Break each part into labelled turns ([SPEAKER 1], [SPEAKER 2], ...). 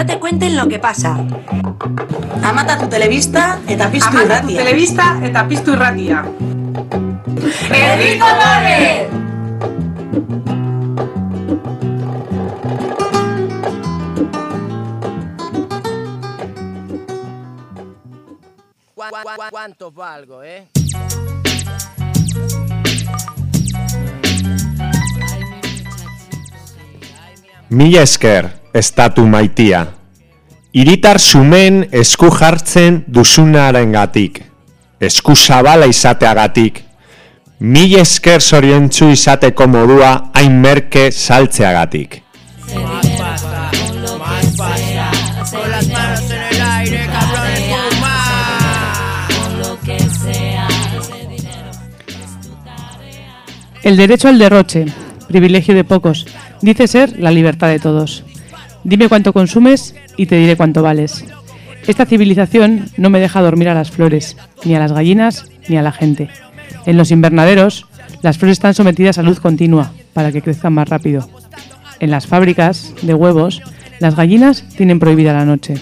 [SPEAKER 1] no te cuenten lo que pasa.
[SPEAKER 2] Amata tu televista eta piztu
[SPEAKER 3] Amata tu
[SPEAKER 2] irratia.
[SPEAKER 3] telebista eta piztu irratia.
[SPEAKER 1] ¡Herriko Lore!
[SPEAKER 4] ¿Cuá- cuá- cuá- ¿Cuánto valgo, eh?
[SPEAKER 5] Mila esker, estatu maitia. Iritar sumen esku jartzen duzunarengatik. Esku zabala izateagatik. Mila esker zoriontzu izateko modua hain merke saltzeagatik.
[SPEAKER 4] El
[SPEAKER 6] derecho al derroche, privilegio de pocos, dice ser la libertad de todos. Dime cuánto consumes y te diré cuánto vales. Esta civilización no me deja dormir a las flores, ni a las gallinas, ni a la gente. En los invernaderos, las flores están sometidas a luz continua para que crezcan más rápido. En las fábricas de huevos, las gallinas tienen prohibida la noche.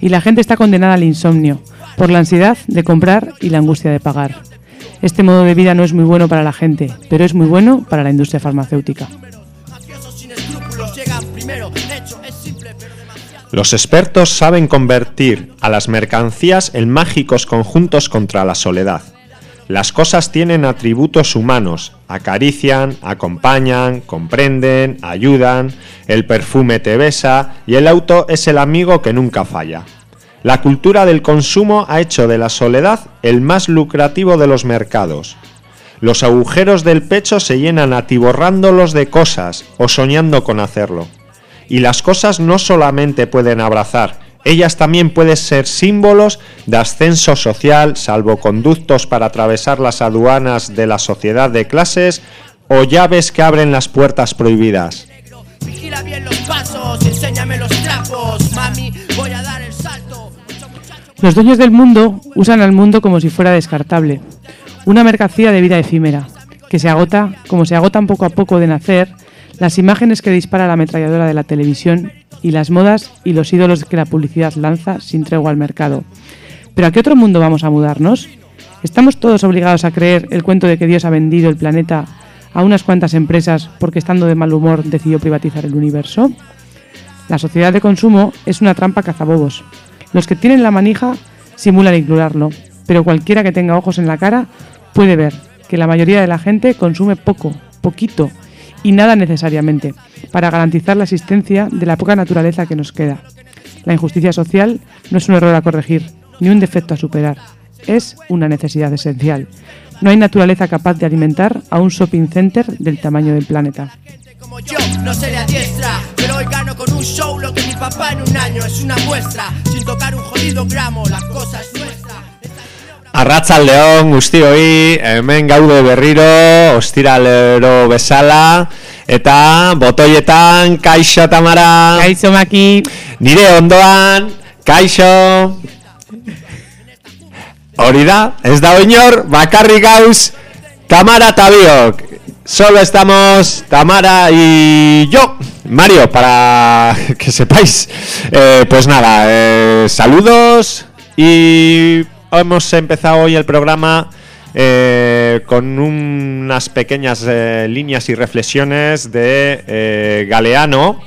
[SPEAKER 6] Y la gente está condenada al insomnio, por la ansiedad de comprar y la angustia de pagar. Este modo de vida no es muy bueno para la gente, pero es muy bueno para la industria farmacéutica.
[SPEAKER 5] Los expertos saben convertir a las mercancías en mágicos conjuntos contra la soledad. Las cosas tienen atributos humanos, acarician, acompañan, comprenden, ayudan, el perfume te besa y el auto es el amigo que nunca falla. La cultura del consumo ha hecho de la soledad el más lucrativo de los mercados. Los agujeros del pecho se llenan atiborrándolos de cosas o soñando con hacerlo. Y las cosas no solamente pueden abrazar, ellas también pueden ser símbolos de ascenso social, salvoconductos para atravesar las aduanas de la sociedad de clases o llaves que abren las puertas prohibidas.
[SPEAKER 4] Vigila bien los pasos, enséñame los trapos. Mami, voy a dar el salto. Mucho muchacho.
[SPEAKER 6] Los dueños del mundo usan al mundo como si fuera descartable, una mercancía de vida efímera, que se agota, como se agotan poco a poco de nacer, las imágenes que dispara la ametralladora de la televisión y las modas y los ídolos que la publicidad lanza sin tregua al mercado. ¿Pero a qué otro mundo vamos a mudarnos? ¿Estamos todos obligados a creer el cuento de que Dios ha vendido el planeta a unas cuantas empresas porque estando de mal humor decidió privatizar el universo? La sociedad de consumo es una trampa cazabobos. Los que tienen la manija simulan ignorarlo, pero cualquiera que tenga ojos en la cara puede ver que la mayoría de la gente consume poco, poquito y nada necesariamente, para garantizar la existencia de la poca naturaleza que nos queda. La injusticia social no es un error a corregir, ni un defecto a superar, es una necesidad esencial. No hay naturaleza capaz de alimentar a un shopping center del tamaño del planeta.
[SPEAKER 5] Arratzaldeon guztioi, hemen gaude berriro, ostiralero bezala, eta botoietan, kaixo tamara,
[SPEAKER 6] Kaixo Maki,
[SPEAKER 5] nire ondoan, kaixo, hori da, ez da oinor, bakarrik gauz, Tamara eta biok, solo estamos Tamara y yo, Mario, para que sepáis, Eh, pues nada, eh, saludos y hemos empezado hoy el programa eh, con unas pequeñas eh, líneas y reflexiones de eh, Galeano,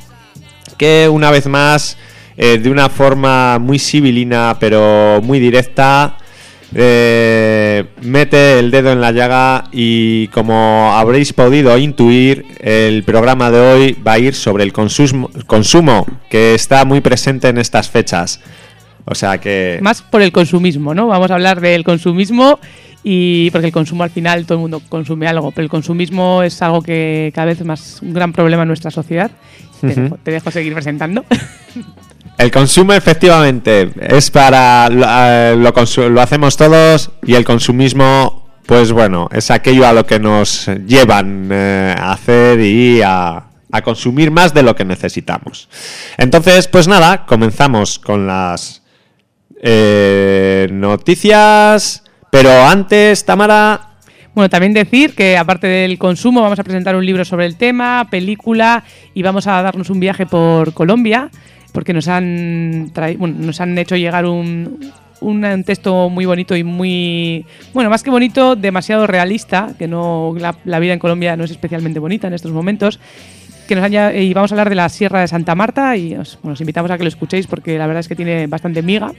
[SPEAKER 5] que una vez más, de una forma muy civilina pero muy directa, mete el dedo en la llaga y como habréis podido intuir, el programa de hoy va a ir sobre el consumo, consumo que está muy presente en estas fechas. O sea que...
[SPEAKER 6] más por el consumismo, ¿no? Vamos a hablar del consumismo y porque el consumo al final todo el mundo consume algo, pero el consumismo es algo que cada vez es más un gran problema en nuestra sociedad. Te, dejo, te dejo seguir presentando.
[SPEAKER 5] El consumo efectivamente es para lo, eh, lo hacemos todos y el consumismo pues bueno es aquello a lo que nos llevan eh, a hacer y a, a consumir más de lo que necesitamos. Entonces pues nada comenzamos con las eh, noticias, pero antes Tamara
[SPEAKER 6] Bueno, también decir que aparte del consumo vamos a presentar un libro sobre el tema, película y vamos a darnos un viaje por Colombia. porque nos han, bueno, nos han hecho llegar un, un texto muy bonito y muy, bueno, más que bonito, demasiado realista, que no la, vida en Colombia no es especialmente bonita en estos momentos. Que nos y vamos a hablar de la Sierra de Santa Marta y os invitamos a que lo escuchéis porque la verdad es que tiene bastante miga.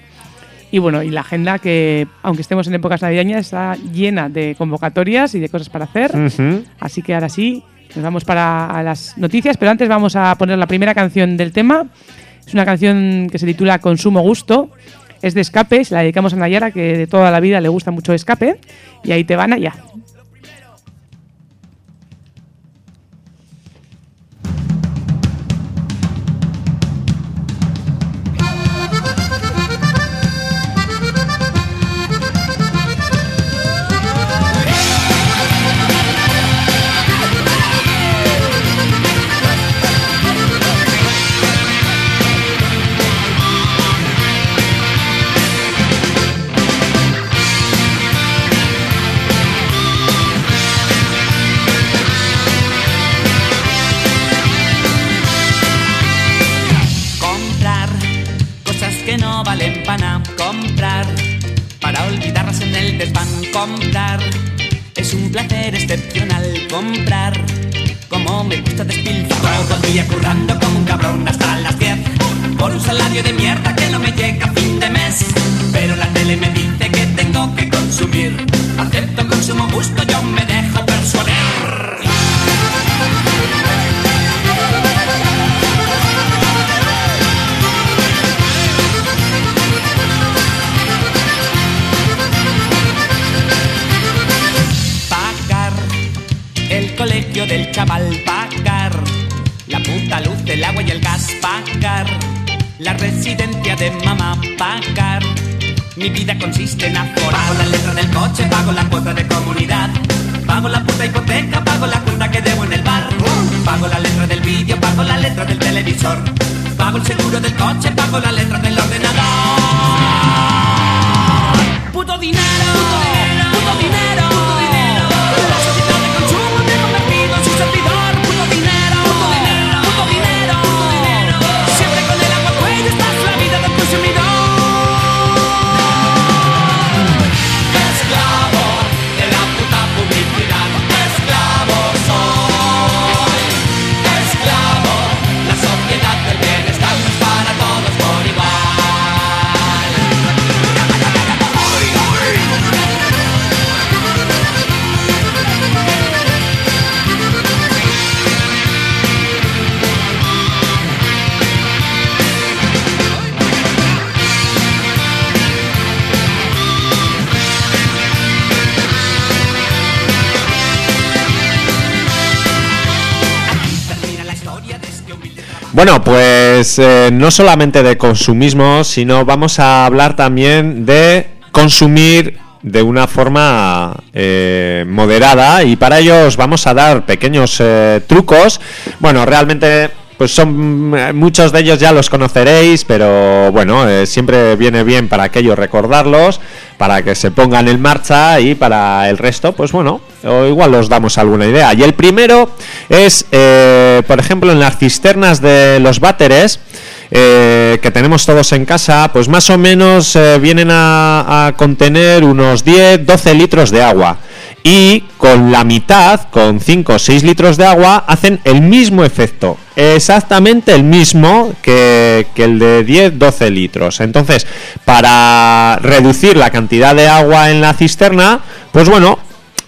[SPEAKER 6] Y bueno, y la agenda que, aunque estemos en épocas navideñas, está llena de convocatorias y de cosas para hacer. Así que ahora sí, nos vamos para a las noticias, pero antes vamos a poner la primera canción del tema. Es una canción que se titula Consumo Gusto. Es de Escape, se la dedicamos a Nayara, que de toda la vida le gusta mucho Escape. Y ahí te van allá.
[SPEAKER 7] Comprar es un placer excepcional. Comprar como me gusta despilfarrar. Todo el día currando como un cabrón hasta las 10. Por un salario de mierda que no me llega a fin de mes. Pero la tele me dice que tengo que consumir. Acepto consumo gusto, yo me del chaval, pagar la puta luz, el agua y el gas, pagar la residencia de mamá, pagar. Mi vida consiste en aforar. Pago la letra del coche, pago la cuota de comunidad. Pago la puta hipoteca, pago la cuenta que debo en el bar. Pago la letra del vídeo, pago la letra del televisor. Pago el seguro del coche, pago la letra del ordenador. Puto dinero, puto dinero, puto dinero.
[SPEAKER 5] Bueno, pues eh, no solamente de consumismo, sino vamos a hablar también de consumir de una forma eh, moderada y para ello os vamos a dar pequeños eh, trucos. Bueno, realmente pues son eh, muchos de ellos ya los conoceréis, pero bueno, siempre viene bien para aquellos recordarlos, para que se pongan en marcha y para el resto, pues bueno, o igual os damos alguna idea. Y el primero es, eh, por ejemplo, en las cisternas de los váteres, eh, que tenemos todos en casa, pues más o menos eh, vienen a, a contener unos 10-12 litros de agua. Y con la mitad, con 5 o 6 litros de agua, hacen el mismo efecto. Exactamente el mismo que, que el de 10-12 litros. Entonces, para reducir la cantidad de agua en la cisterna, pues bueno,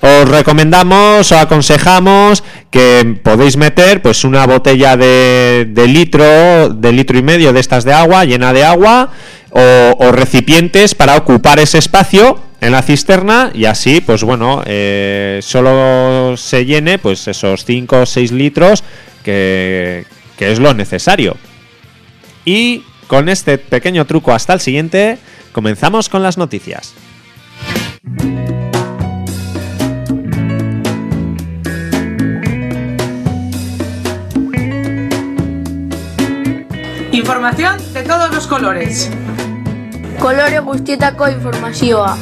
[SPEAKER 5] os recomendamos o aconsejamos que podéis meter pues una botella de, litro, de litro y medio de estas de agua, llena de agua, o, o recipientes para ocupar ese espacio en la cisterna y así, pues bueno, eh, solo se llene pues esos 5 o 6 litros que, que es lo necesario. Y con este pequeño truco hasta el siguiente, comenzamos con las noticias.
[SPEAKER 3] Información de todos los colores.
[SPEAKER 8] Kolore guztietako informazioa.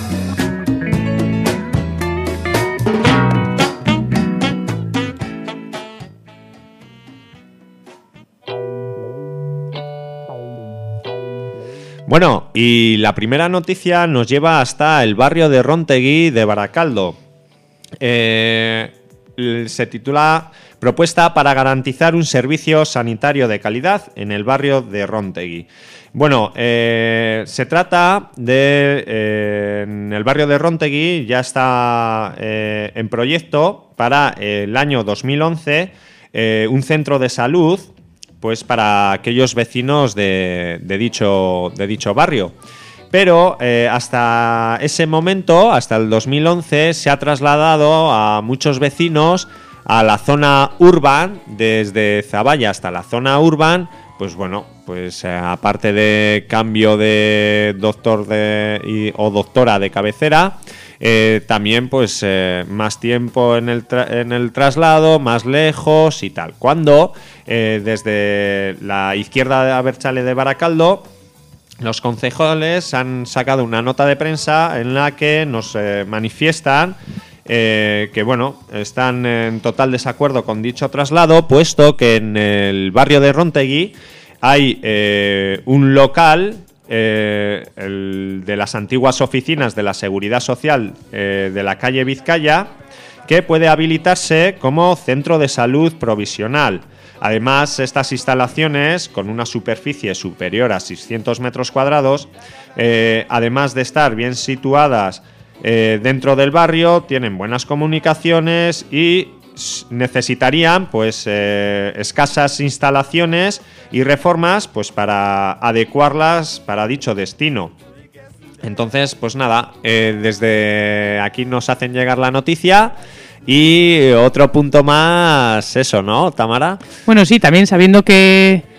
[SPEAKER 5] Bueno, y la primera noticia nos lleva hasta el barrio de Rontegui de Baracaldo. Eh, se titula Propuesta para garantizar un servicio sanitario de calidad en el barrio de Rontegui. Bueno, eh, se trata de. eh, en el barrio de Rontegui ya está eh, en proyecto para el año 2011 eh, un centro de salud pues para aquellos vecinos de, dicho, de dicho barrio. Pero hasta ese momento, hasta el 2011, se ha trasladado a muchos vecinos a la zona urban, desde Zaballa hasta la zona urban, pues bueno, pues eh, aparte de cambio de doctor de, o doctora de cabecera, eh, también pues eh, más tiempo en el, en el traslado, más lejos y tal. Cuando desde la izquierda de Aberchale de Baracaldo los concejales han sacado una nota de prensa en la que nos manifiestan eh, que bueno están en total desacuerdo con dicho traslado, puesto que en el barrio de Rontegui hay eh, un local eh, el de las antiguas oficinas de la Seguridad Social de la calle Vizcaya que puede habilitarse como centro de salud provisional. Además, estas instalaciones, con una superficie superior a 600 metros cuadrados, además de estar bien situadas eh, dentro del barrio, tienen buenas comunicaciones y necesitarían pues eh, escasas instalaciones y reformas pues para adecuarlas para dicho destino. Entonces, pues nada, eh, desde aquí nos hacen llegar la noticia y otro punto más, eso, ¿no, Tamara?
[SPEAKER 6] Bueno, sí, también sabiendo que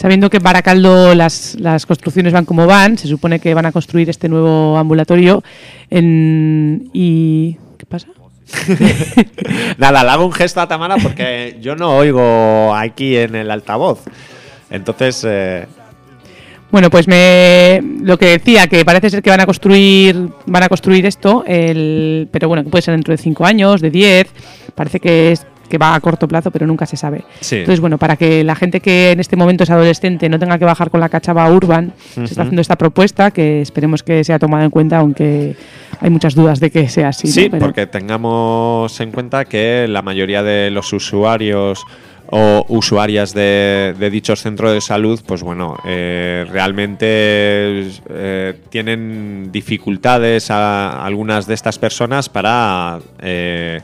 [SPEAKER 6] sabiendo que en Baracaldo las, las construcciones van como van, se supone que van a construir este nuevo ambulatorio en, y ¿qué pasa?
[SPEAKER 5] Nada, le hago un gesto a Tamara porque yo no oigo aquí en el altavoz. Entonces, eh,
[SPEAKER 6] Bueno, pues me lo que decía que parece ser que van a construir van a construir esto, el, pero bueno, que puede ser dentro de cinco años, de 10, parece que es que va a corto plazo, pero nunca se sabe.
[SPEAKER 5] Sí.
[SPEAKER 6] Entonces, bueno, para que la gente que en este momento es adolescente no tenga que bajar con la cachava urban, se está haciendo esta propuesta que esperemos que sea tomada en cuenta, aunque hay muchas dudas de que sea así. ¿no?
[SPEAKER 5] Sí,
[SPEAKER 6] Pero-
[SPEAKER 5] porque tengamos en cuenta que la mayoría de los usuarios o usuarias de, de dichos centros de salud, pues bueno, eh, realmente eh, tienen dificultades a algunas de estas personas para eh,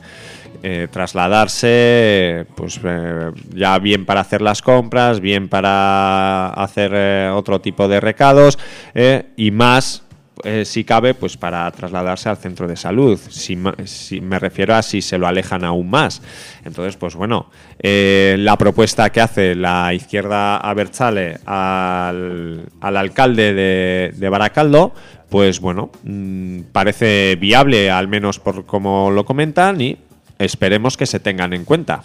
[SPEAKER 5] eh, trasladarse, pues eh, ya bien para hacer las compras, bien para hacer eh, otro tipo de recados y más si cabe, pues para trasladarse al centro de salud. Si, si me refiero a si se lo alejan aún más. Entonces, pues bueno, eh, la propuesta que hace la izquierda Abertzale al, al alcalde de, de Baracaldo, pues bueno, mm, parece viable, al menos por como lo comentan, y esperemos que se tengan en cuenta.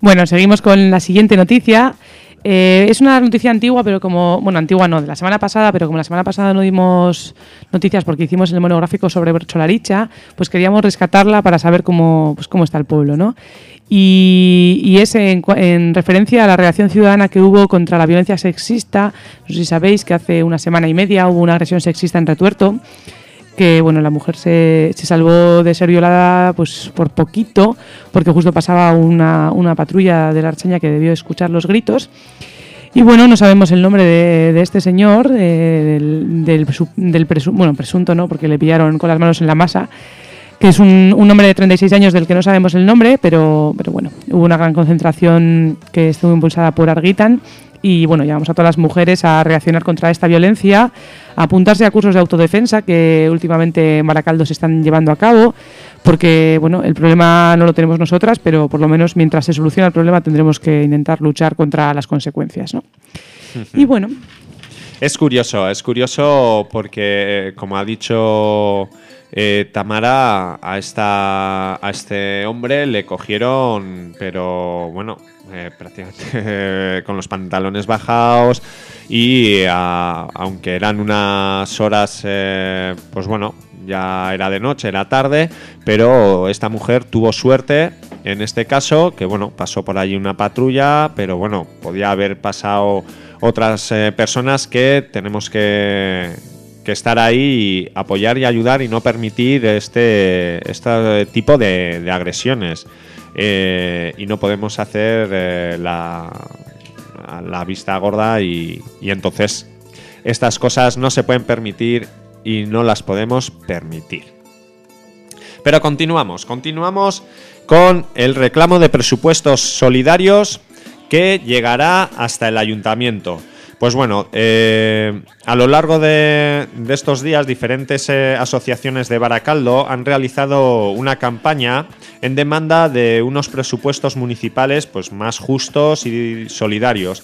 [SPEAKER 6] Bueno, seguimos con la siguiente noticia. Eh, es una noticia antigua, pero como, bueno, antigua no, de la semana pasada, pero como la semana pasada no dimos noticias porque hicimos el monográfico sobre Bercholaricha, pues queríamos rescatarla para saber cómo, pues cómo está el pueblo, ¿no? Y, y es en, en referencia a la reacción ciudadana que hubo contra la violencia sexista. No sé si sabéis que hace una semana y media hubo una agresión sexista en Retuerto que bueno la mujer se, se salvó de ser violada pues por poquito porque justo pasaba una, una patrulla de la Archaña que debió escuchar los gritos. Y bueno no sabemos el nombre de, este señor eh, del, del, bueno presunto no porque le pillaron con las manos en la masa que es un, un hombre de 36 años del que no sabemos el nombre, pero, pero bueno, hubo una gran concentración que estuvo impulsada por Arguitan y bueno, llamamos a todas las mujeres a reaccionar contra esta violencia, a apuntarse a cursos de autodefensa que últimamente en Baracaldo se están llevando a cabo, porque bueno, el problema no lo tenemos nosotras, pero por lo menos mientras se soluciona el problema tendremos que intentar luchar contra las consecuencias, ¿no? Y bueno,
[SPEAKER 5] Es curioso, es curioso porque, como ha dicho eh, Tamara, a, esta, a este hombre le cogieron, pero bueno, eh, prácticamente con los pantalones bajados y aunque eran unas horas, eh, pues bueno, ya era de noche, era tarde, pero esta mujer tuvo suerte en este caso, que bueno, pasó por allí una patrulla, pero bueno, podía haber pasado otras eh, personas que tenemos que, estar ahí y apoyar y ayudar y no permitir este, este tipo de, agresiones. Eh, y no podemos hacer eh, la, la vista gorda y entonces estas cosas no se pueden permitir y no las podemos permitir. Pero continuamos, continuamos con el reclamo de presupuestos solidarios que llegará hasta el ayuntamiento. Pues bueno, eh, a lo largo de, estos días diferentes eh, asociaciones de Baracaldo han realizado una campaña en demanda de unos presupuestos municipales pues, más justos y solidarios.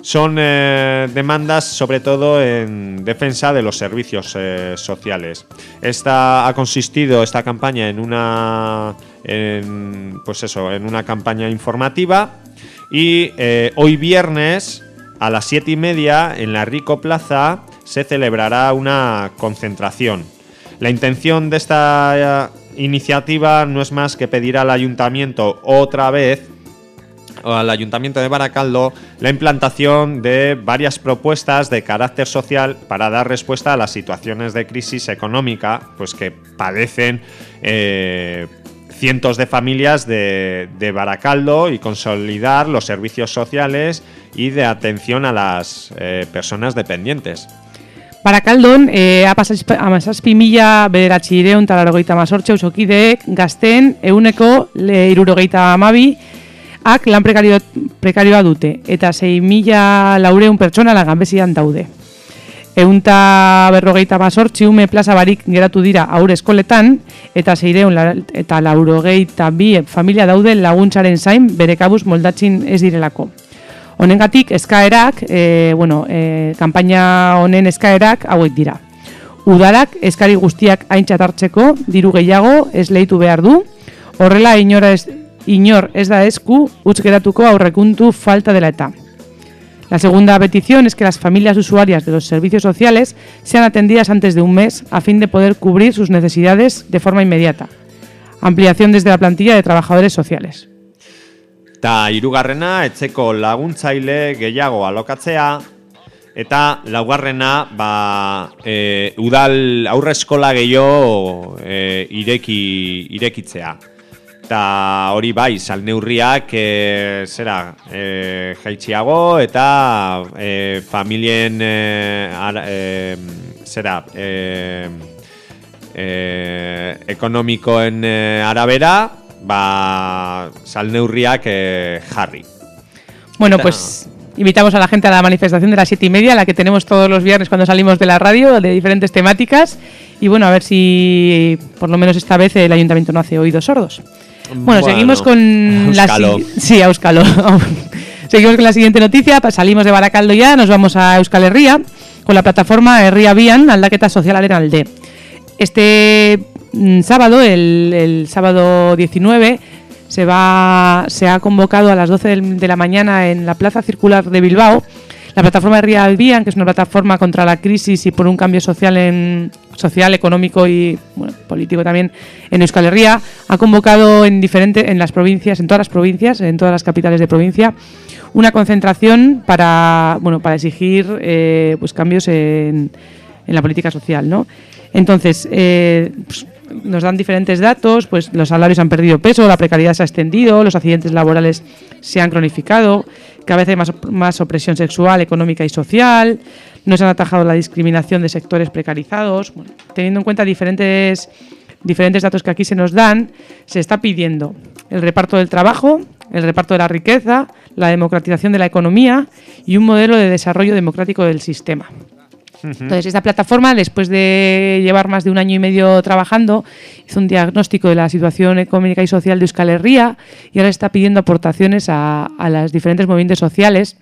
[SPEAKER 5] Son eh, demandas sobre todo en defensa de los servicios sociales. Esta ha consistido esta campaña en una pues eso, en una campaña informativa y eh, hoy viernes a las siete y media en la Rico Plaza se celebrará una concentración. La intención de esta eh, iniciativa no es más que pedir al ayuntamiento otra vez o al Ayuntamiento de Baracaldo la implantación de varias propuestas de carácter social para dar respuesta a las situaciones de crisis económica pues que padecen eh, cientos de familias de, de Baracaldo y consolidar los servicios sociales y de atención a las eh, personas dependientes.
[SPEAKER 6] Barakaldon, e, amazazpi mila bederatxireun talarogeita mazortxe usokideek gazten euneko le, irurogeita amabi ak lan prekario, prekarioa dute eta 6 mila laureun pertsona laganbezian daude. Eunta berrogeita mazortzi ume plaza barik geratu dira aur eskoletan eta zeireun la, eta laurogeita bi familia daude laguntzaren zain bere kabuz moldatzin ez direlako. Honengatik eskaerak, e, bueno, e, kanpaina honen eskaerak hauek dira. Udarak eskari guztiak aintzat hartzeko diru gehiago ez lehitu behar du. Horrela inora ez, inor ez da esku utz geratuko aurrekuntu falta dela eta. La segunda petición es que las familias usuarias de los servicios sociales sean atendidas antes de un mes a fin de poder cubrir sus necesidades de forma inmediata. Ampliación desde la plantilla de trabajadores sociales.
[SPEAKER 5] Eta hirugarrena etzeko laguntzaile gehiago alokatzea eta laugarrena ba, e, udal aurre eskola gehiago e, ireki, irekitzea. Eta hori bai, salneurriak e, zera e, jaitxiago eta e, familien e, ara, e, zera e, e, ekonomikoen arabera ba, salneurriak e, jarri.
[SPEAKER 6] Bueno,
[SPEAKER 5] Eta-
[SPEAKER 6] pues invitamos a la gente a la manifestación de las siete y media, la que tenemos todos los viernes cuando salimos de la radio, de diferentes temáticas. Y bueno, a ver si por lo menos esta vez el ayuntamiento no hace oídos sordos. Bueno,
[SPEAKER 5] Bueno,
[SPEAKER 6] seguimos con la
[SPEAKER 5] Euskalo.
[SPEAKER 6] Sí, Euskalo. seguimos con la siguiente noticia. Salimos de Baracaldo ya, nos vamos a Euskal Herria con la plataforma Herria Bian, Aldaketa Social Alde. Este mm, sábado, el, el sábado 19, se, va, se ha convocado a las 12 del- de la mañana en la Plaza Circular de Bilbao la plataforma Herria Albian, que es una plataforma contra la crisis y por un cambio social, en, social económico y bueno, político también en Euskal Herria, ha convocado en, diferente, en las provincias, en todas las provincias, en todas las capitales de provincia, una concentración para, bueno, para exigir eh, pues cambios en, en la política social, ¿no? Entonces, eh, pues, nos dan diferentes datos, pues los salarios han perdido peso, la precariedad se ha extendido, los accidentes laborales se han cronificado, cada vez hay más, más opresión sexual, económica y social, no se han atajado la discriminación de sectores precarizados. Teniendo en cuenta diferentes, diferentes datos que aquí se nos dan, se está pidiendo el reparto del trabajo, el reparto de la riqueza, la democratización de la economía y un modelo de desarrollo democrático del sistema. Entonces, esta plataforma, después de llevar más de un año y medio trabajando, hizo un diagnóstico de la situación económica y social de Euskal Herria y ahora está pidiendo aportaciones a, a las diferentes movimientos sociales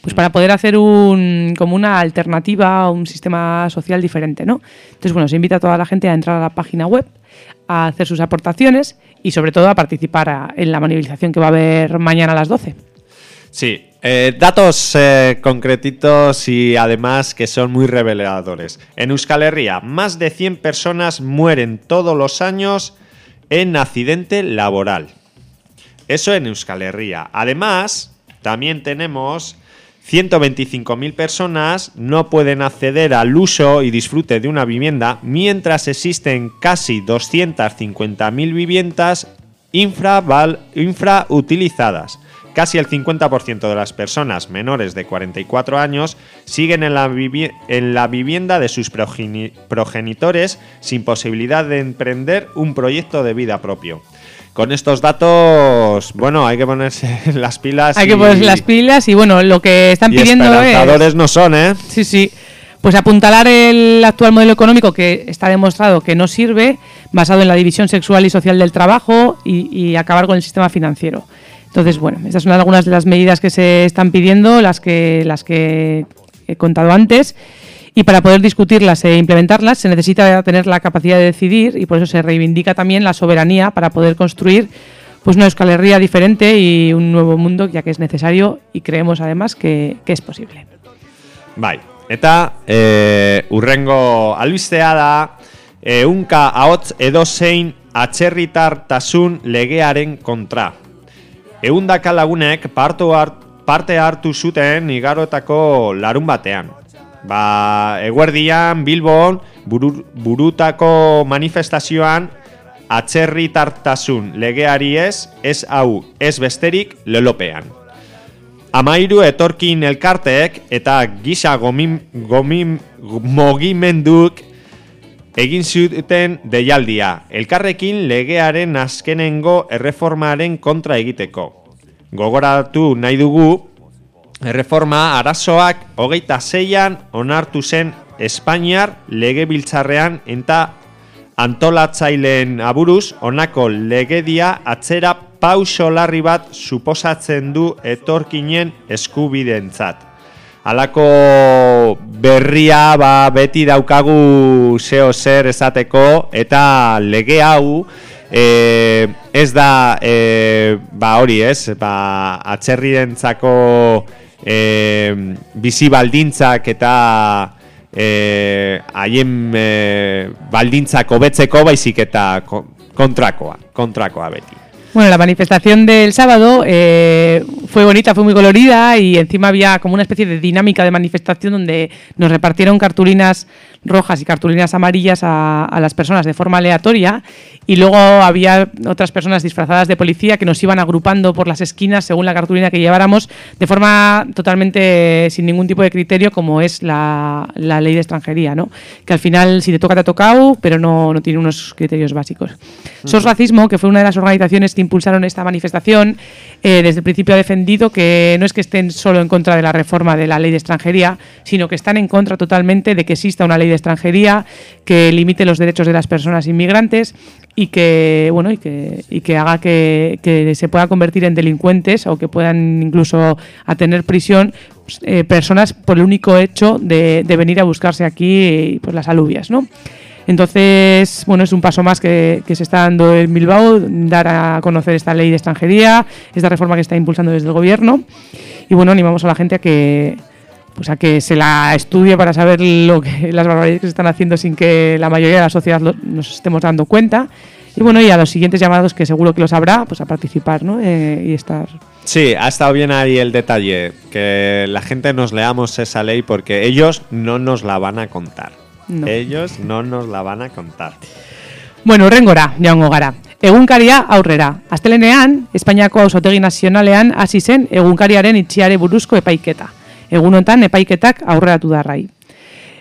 [SPEAKER 6] pues para poder hacer un, como una alternativa a un sistema social diferente, ¿no? Entonces, bueno, se invita a toda la gente a entrar a la página web, a hacer sus aportaciones y sobre todo a participar a- en la movilización que va a haber mañana a las 12.
[SPEAKER 5] Sí, eh, datos eh, concretitos y además que son muy reveladores. En Euskal Herria, más de 100 personas mueren todos los años en accidente laboral. Eso en Euskal Herria. Además, también tenemos 125.000 personas no pueden acceder al uso y disfrute de una vivienda, mientras existen casi 250.000 viviendas infrautilizadas. Casi el 50% de las personas menores de 44 años siguen en la, en la vivienda de sus progeni- progenitores sin posibilidad de emprender un proyecto de vida propio. Con estos datos, bueno, hay que ponerse las pilas.
[SPEAKER 6] Hay que ponerse las pilas y bueno, lo que están
[SPEAKER 5] y
[SPEAKER 6] pidiendo es...
[SPEAKER 5] no son, ¿eh?
[SPEAKER 6] Sí, sí. Pues apuntalar el actual modelo económico que está demostrado que no sirve, basado en la división sexual y social del trabajo y, y acabar con el sistema financiero. Entonces, bueno, estas son algunas de las medidas que se están pidiendo, las que, las que he contado antes. Y para poder discutirlas e implementarlas se necesita tener la capacidad de decidir y por eso se reivindica también la soberanía para poder construir pues una Euskal Herria diferente y un nuevo mundo, ya que es necesario y creemos además que, es posible.
[SPEAKER 5] Bai, eta e, urrengo albistea da ehunka ahots edozein atzerritartasun legearen kontra. Ehundaka lagunek hart, parte hartu zuten igaroetako larun batean. Ba, eguerdian Bilbon buru, burutako manifestazioan atzerritartasun legeari ez, ez hau, ez besterik lelopean. Amairu etorkin elkarteek eta gisa gomim, gomim, mogimenduk egin zuten deialdia. Elkarrekin legearen azkenengo erreformaren kontra egiteko. Gogoratu nahi dugu, erreforma arazoak hogeita zeian onartu zen Espainiar legebiltzarrean eta antolatzaileen aburuz honako legedia atzera pauso larri bat suposatzen du etorkinen eskubidentzat. Halako berria ba, beti daukagu zeo zer esateko eta lege hau e, ez da e, ba hori ez ba, atzerrientzako e, bizi baldintzak eta e, haien e, baldintzak hobetzeko baizik eta ko- kontrakoa, kontrakoa beti.
[SPEAKER 6] Bueno, la manifestación del sábado eh, fue bonita, fue muy colorida y encima había como una especie de dinámica de manifestación donde nos repartieron cartulinas rojas y cartulinas amarillas a, a las personas de forma aleatoria y luego había otras personas disfrazadas de policía que nos iban agrupando por las esquinas según la cartulina que lleváramos de forma totalmente sin ningún tipo de criterio como es la, la ley de extranjería, ¿no? Que al final si te toca te ha tocado, pero no, no tiene unos criterios básicos. SOS Racismo, que fue una de las organizaciones que impulsaron esta manifestación, eh, desde el principio ha defendido que no es que estén solo en contra de la reforma de la ley de extranjería, sino que están en contra totalmente de que exista una ley de extranjería que limite los derechos de las personas inmigrantes y que bueno y que, y que haga que, que se pueda convertir en delincuentes o que puedan incluso a tener prisión pues, eh, personas por el único hecho de, de venir a buscarse aquí pues, las alubias, ¿no? Entonces, bueno, es un paso más que, que se está dando en Bilbao, dar a conocer esta ley de extranjería, esta reforma que está impulsando desde el gobierno. Y bueno, animamos a la gente a que pues a que se la estudie para saber lo que las barbaridades que se están haciendo sin que la mayoría de la sociedad lo- nos estemos dando cuenta. Y bueno, y a los siguientes llamados, que seguro que los habrá, pues a participar, ¿no? Eh, y estar
[SPEAKER 5] Sí, ha estado bien ahí el detalle, que la gente nos leamos esa ley porque ellos no nos la van a contar.
[SPEAKER 6] No.
[SPEAKER 5] Ellos no nos la van a contar.
[SPEAKER 6] Bueno, urrengora, jaungo gara. Egunkaria aurrera. Astelenean, Espainiako Ausotegi Nazionalean hasi zen egunkariaren itxiare buruzko epaiketa. Egun honetan epaiketak aurreratu darrai.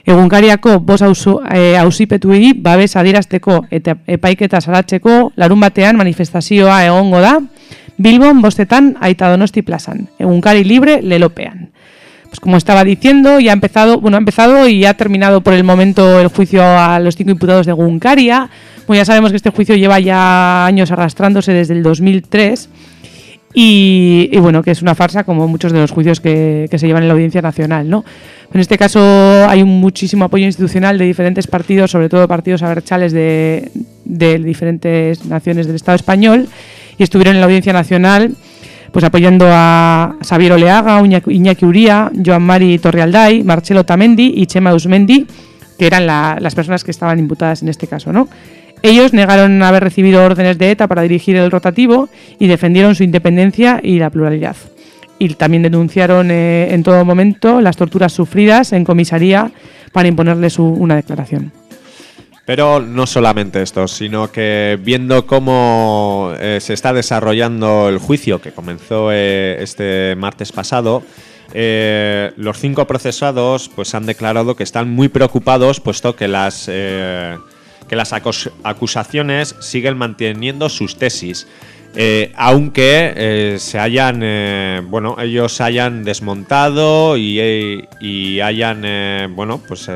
[SPEAKER 6] Egunkariako bos auzo, e, auzipetuei babes adierazteko eta epaiketa salatzeko larun batean manifestazioa egongo da Bilbon bostetan Aita Donosti plazan. Egunkari libre lelopean. Pues como estaba diciendo, ya ha empezado, bueno, ha empezado y ha terminado por el momento el juicio a los cinco imputados de Guncaria. Bueno, ya sabemos que este juicio lleva ya años arrastrándose desde el 2003 y, bueno, que es una farsa como muchos de los juicios que, se llevan en la Audiencia Nacional, ¿no? En este caso hay un muchísimo apoyo institucional de diferentes partidos, sobre todo partidos abertzales de, diferentes naciones del Estado español y estuvieron en la Audiencia Nacional pues apoyando a Xavier Oleaga, Iñaki- Iñaki Uría, Joan Mari Torrealday, Marcelo Tamendi y Chema Usmendi, que eran la- las personas que estaban imputadas en este caso, ¿no? Ellos negaron haber recibido órdenes de ETA para dirigir el rotativo y defendieron su independencia y la pluralidad. y también denunciaron eh, en todo momento las torturas sufridas en comisaría para imponerles una declaración.
[SPEAKER 5] Pero no solamente esto, sino que viendo cómo eh, se está desarrollando el juicio que comenzó eh, este martes pasado, los cinco procesados pues han declarado que están muy preocupados puesto que las que las acus- acusaciones siguen manteniendo sus tesis. Eh, aunque eh, se hayan, eh, bueno, ellos hayan desmontado y, eh, y hayan, eh, bueno, pues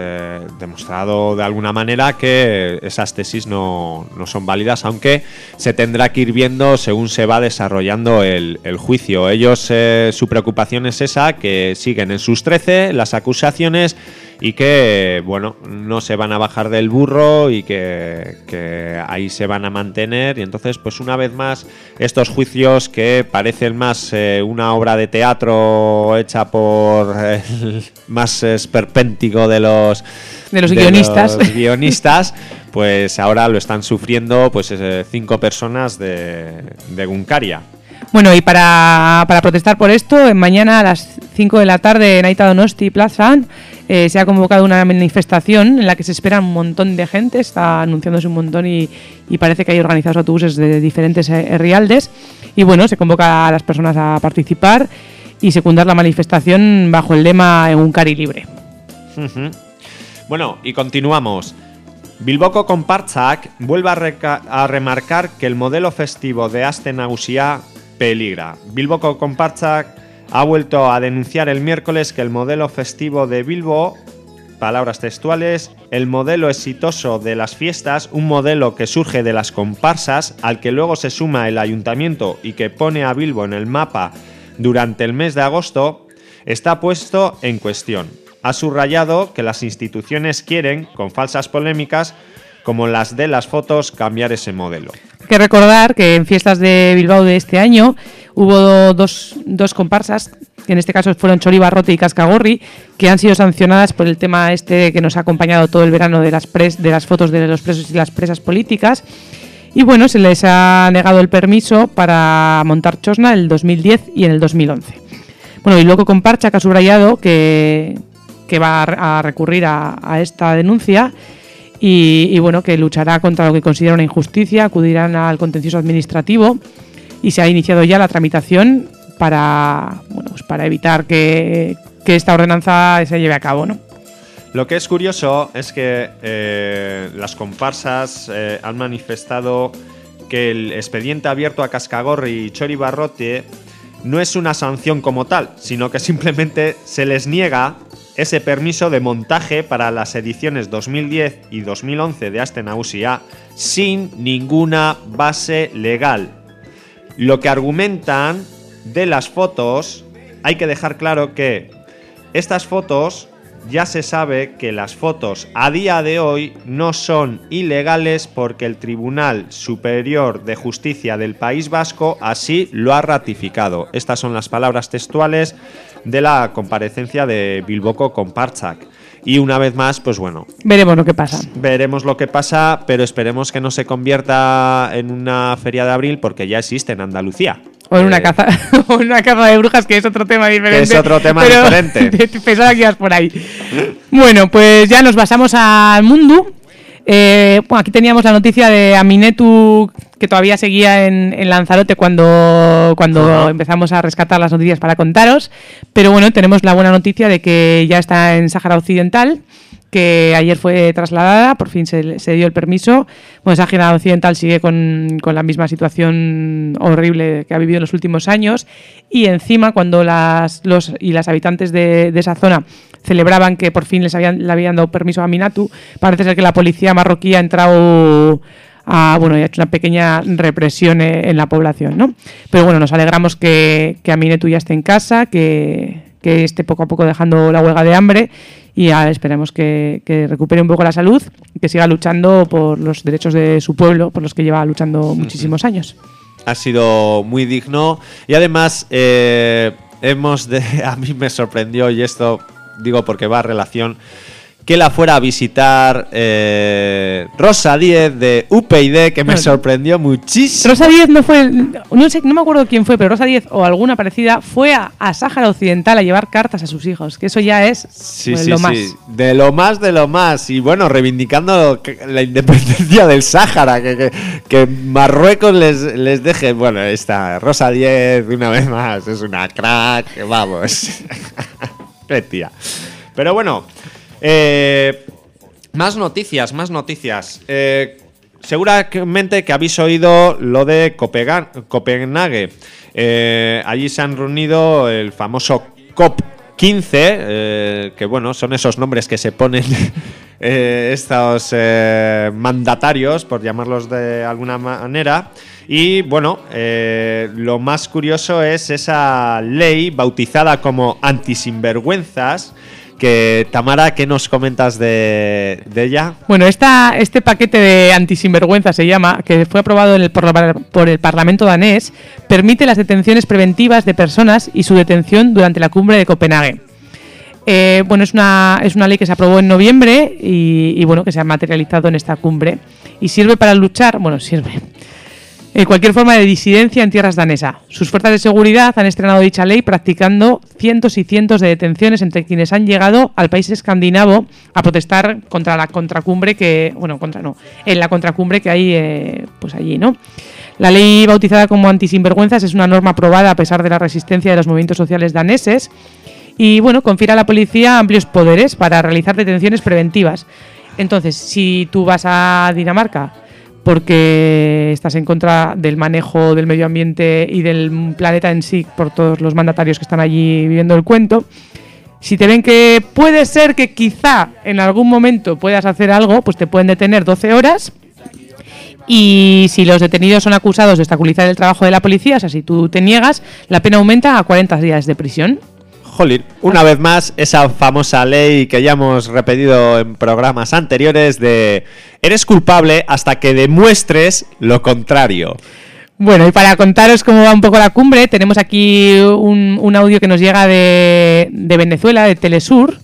[SPEAKER 5] demostrado de alguna manera que esas tesis no, no son válidas, aunque se tendrá que ir viendo según se va desarrollando el, el juicio. Ellos, su preocupación es esa, que siguen en sus 13 las acusaciones y que, bueno, no se van a bajar del burro y que, que ahí se van a mantener. Y entonces, pues una vez más, estos juicios que parecen más eh, una obra de teatro hecha por el más esperpéntico de los
[SPEAKER 6] De los guionistas.
[SPEAKER 5] los guionistas, pues ahora lo están sufriendo pues eh, cinco personas de, de Guncaria.
[SPEAKER 6] Bueno, y para, protestar por esto, en mañana a las 5 de la tarde en Aita Donosti Plaza eh, se ha convocado una manifestación en la que se espera un montón de gente, está anunciándose un montón y, parece que hay organizados autobuses de diferentes eh, herrialdes. Y bueno, se convoca a las personas a participar y secundar la manifestación bajo el lema Egunkari Libre.
[SPEAKER 5] Ujú. Bueno, y continuamos. Bilboko Konpartzak vuelve a, a remarcar que el modelo festivo de Aste Nagusia peligra. Bilboko Konpartzak ha vuelto a denunciar el miércoles que el modelo festivo de Bilbo, palabras textuales, el modelo exitoso de las fiestas, un modelo que surge de las comparsas, al que luego se suma el ayuntamiento y que pone a Bilbo en el mapa durante el mes de agosto, está puesto en cuestión. Ha subrayado que las instituciones quieren, con falsas polémicas, como las de las fotos, cambiar ese modelo.
[SPEAKER 6] Hay que recordar que en fiestas de Bilbao de este año hubo dos, dos comparsas, que en este caso fueron Chori Barrote y Cascagorri, que han sido sancionadas por el tema este que nos ha acompañado todo el verano de las, pres- de las fotos de los presos y las presas políticas. Y bueno, se les ha negado el permiso para montar Chosna en el 2010 y en el 2011. Bueno, y luego Comparcha que ha subrayado que, que va a a recurrir a, a esta denuncia y, y, bueno, que luchará contra lo que considera una injusticia, acudirán al contencioso administrativo y se ha iniciado ya la tramitación para, bueno, pues para evitar que, que esta ordenanza se lleve a cabo, ¿no?
[SPEAKER 5] Lo que es curioso es que eh, las comparsas eh, han manifestado que el expediente abierto a Cascagorri y Chori Barrote no es una sanción como tal, sino que simplemente se les niega ese permiso de montaje para las ediciones 2010 y 2011 de Astenausia sin ninguna base legal. Lo que argumentan de las fotos, hay que dejar claro que estas fotos ya se sabe que las fotos a día de hoy no son ilegales porque el Tribunal Superior de Justicia del País Vasco así lo ha ratificado. Estas son las palabras textuales de la comparecencia de Bilboko con Parchak. Y una vez más, pues bueno,
[SPEAKER 6] Veremos lo que pasa.
[SPEAKER 5] veremos lo que pasa, pero esperemos que no se convierta en una feria de abril porque ya existe en Andalucía.
[SPEAKER 6] O en una
[SPEAKER 5] Eh,
[SPEAKER 6] caza, o en una caza de brujas, que es otro tema diferente.
[SPEAKER 5] es otro tema
[SPEAKER 6] pero
[SPEAKER 5] diferente.
[SPEAKER 6] Pensaba que ibas por ahí. Bueno, pues ya nos pasamos al mundo. Eh, bueno, aquí teníamos la noticia de Aminetu, que todavía seguía en, en Lanzarote cuando, cuando empezamos a rescatar las noticias para contaros. Pero bueno, tenemos la buena noticia de que ya está en Sáhara Occidental que ayer fue trasladada, por fin se, dio el permiso. Bueno, Sáhara Occidental sigue con, con la misma situación horrible que ha vivido en los últimos años y encima cuando las, los y las habitantes de, de esa zona celebraban que por fin les habían, le habían dado permiso a Minatu, parece ser que la policía marroquí ha entrado a, bueno, ha hecho una pequeña represión eh, en la población, ¿no? Pero bueno, nos alegramos que, que Aminetu ya esté en casa, que, que esté poco a poco dejando la huelga de hambre y ya esperemos que, que recupere un poco la salud que siga luchando por los derechos de su pueblo, por los que lleva luchando muchísimos años.
[SPEAKER 5] ha sido muy digno y además eh, hemos de, a mí me sorprendió y esto digo porque va a relación que la fuera a visitar eh, Rosa Díez de UPyD, que me sorprendió muchísimo.
[SPEAKER 6] Rosa Díez no fue, no sé, no me acuerdo quién fue, pero Rosa Díez o alguna parecida fue a, a Sáhara Occidental a llevar cartas a sus hijos, que eso ya es
[SPEAKER 5] Sí,
[SPEAKER 6] pues,
[SPEAKER 5] sí,
[SPEAKER 6] lo
[SPEAKER 5] sí. De lo más, de lo más. Y bueno, reivindicando la independencia del Sáhara, que, que, que Marruecos les, les deje. Bueno, esta Rosa 10, una vez más, es una crack, vamos. Qué tía. Pero bueno, eh, más noticias, más noticias. Eh, seguramente que habéis oído lo de Copenhague. Eh, allí se han reunido el famoso COP15, eh, que bueno, son esos nombres que se ponen estos mandatarios, por llamarlos de alguna manera. Y bueno, lo más curioso es esa ley bautizada como antisinvergüenzas. Que Tamara, ¿qué nos comentas de, de ella?
[SPEAKER 6] Bueno, esta, este paquete de antisinvergüenza se llama, que fue aprobado en el- por, el Parlamento danés, permite las detenciones preventivas de personas y su detención durante la cumbre de Copenhague. Eh, bueno, es una, es una ley que se aprobó en noviembre y, y, bueno, que se ha materializado en esta cumbre y sirve para luchar, bueno, sirve, eh, cualquier forma de disidencia en tierras danesa. Sus fuerzas de seguridad han estrenado dicha ley practicando cientos y cientos de detenciones entre quienes han llegado al país escandinavo a protestar contra la contracumbre que, bueno, contra no, en la contracumbre que hay eh, pues allí, ¿no? La ley bautizada como antisinvergüenzas es una norma aprobada a pesar de la resistencia de los movimientos sociales daneses y bueno, confiere a la policía amplios poderes para realizar detenciones preventivas. Entonces, si tú vas a Dinamarca porque estás en contra del manejo del medio ambiente y del planeta en sí por todos los mandatarios que están allí viviendo el cuento, si te ven que puede ser que quizá en algún momento puedas hacer algo, pues te pueden detener 12 horas y si los detenidos son acusados de obstaculizar el trabajo de la policía, o sea, si tú te niegas, la pena aumenta a 40 días de prisión.
[SPEAKER 5] Jolín, una vez más, esa famosa ley que ya hemos repetido en programas anteriores de eres culpable hasta que demuestres lo contrario.
[SPEAKER 6] Bueno, y para contaros cómo va un poco la cumbre, tenemos aquí un, audio que nos llega de Venezuela, de Telesur.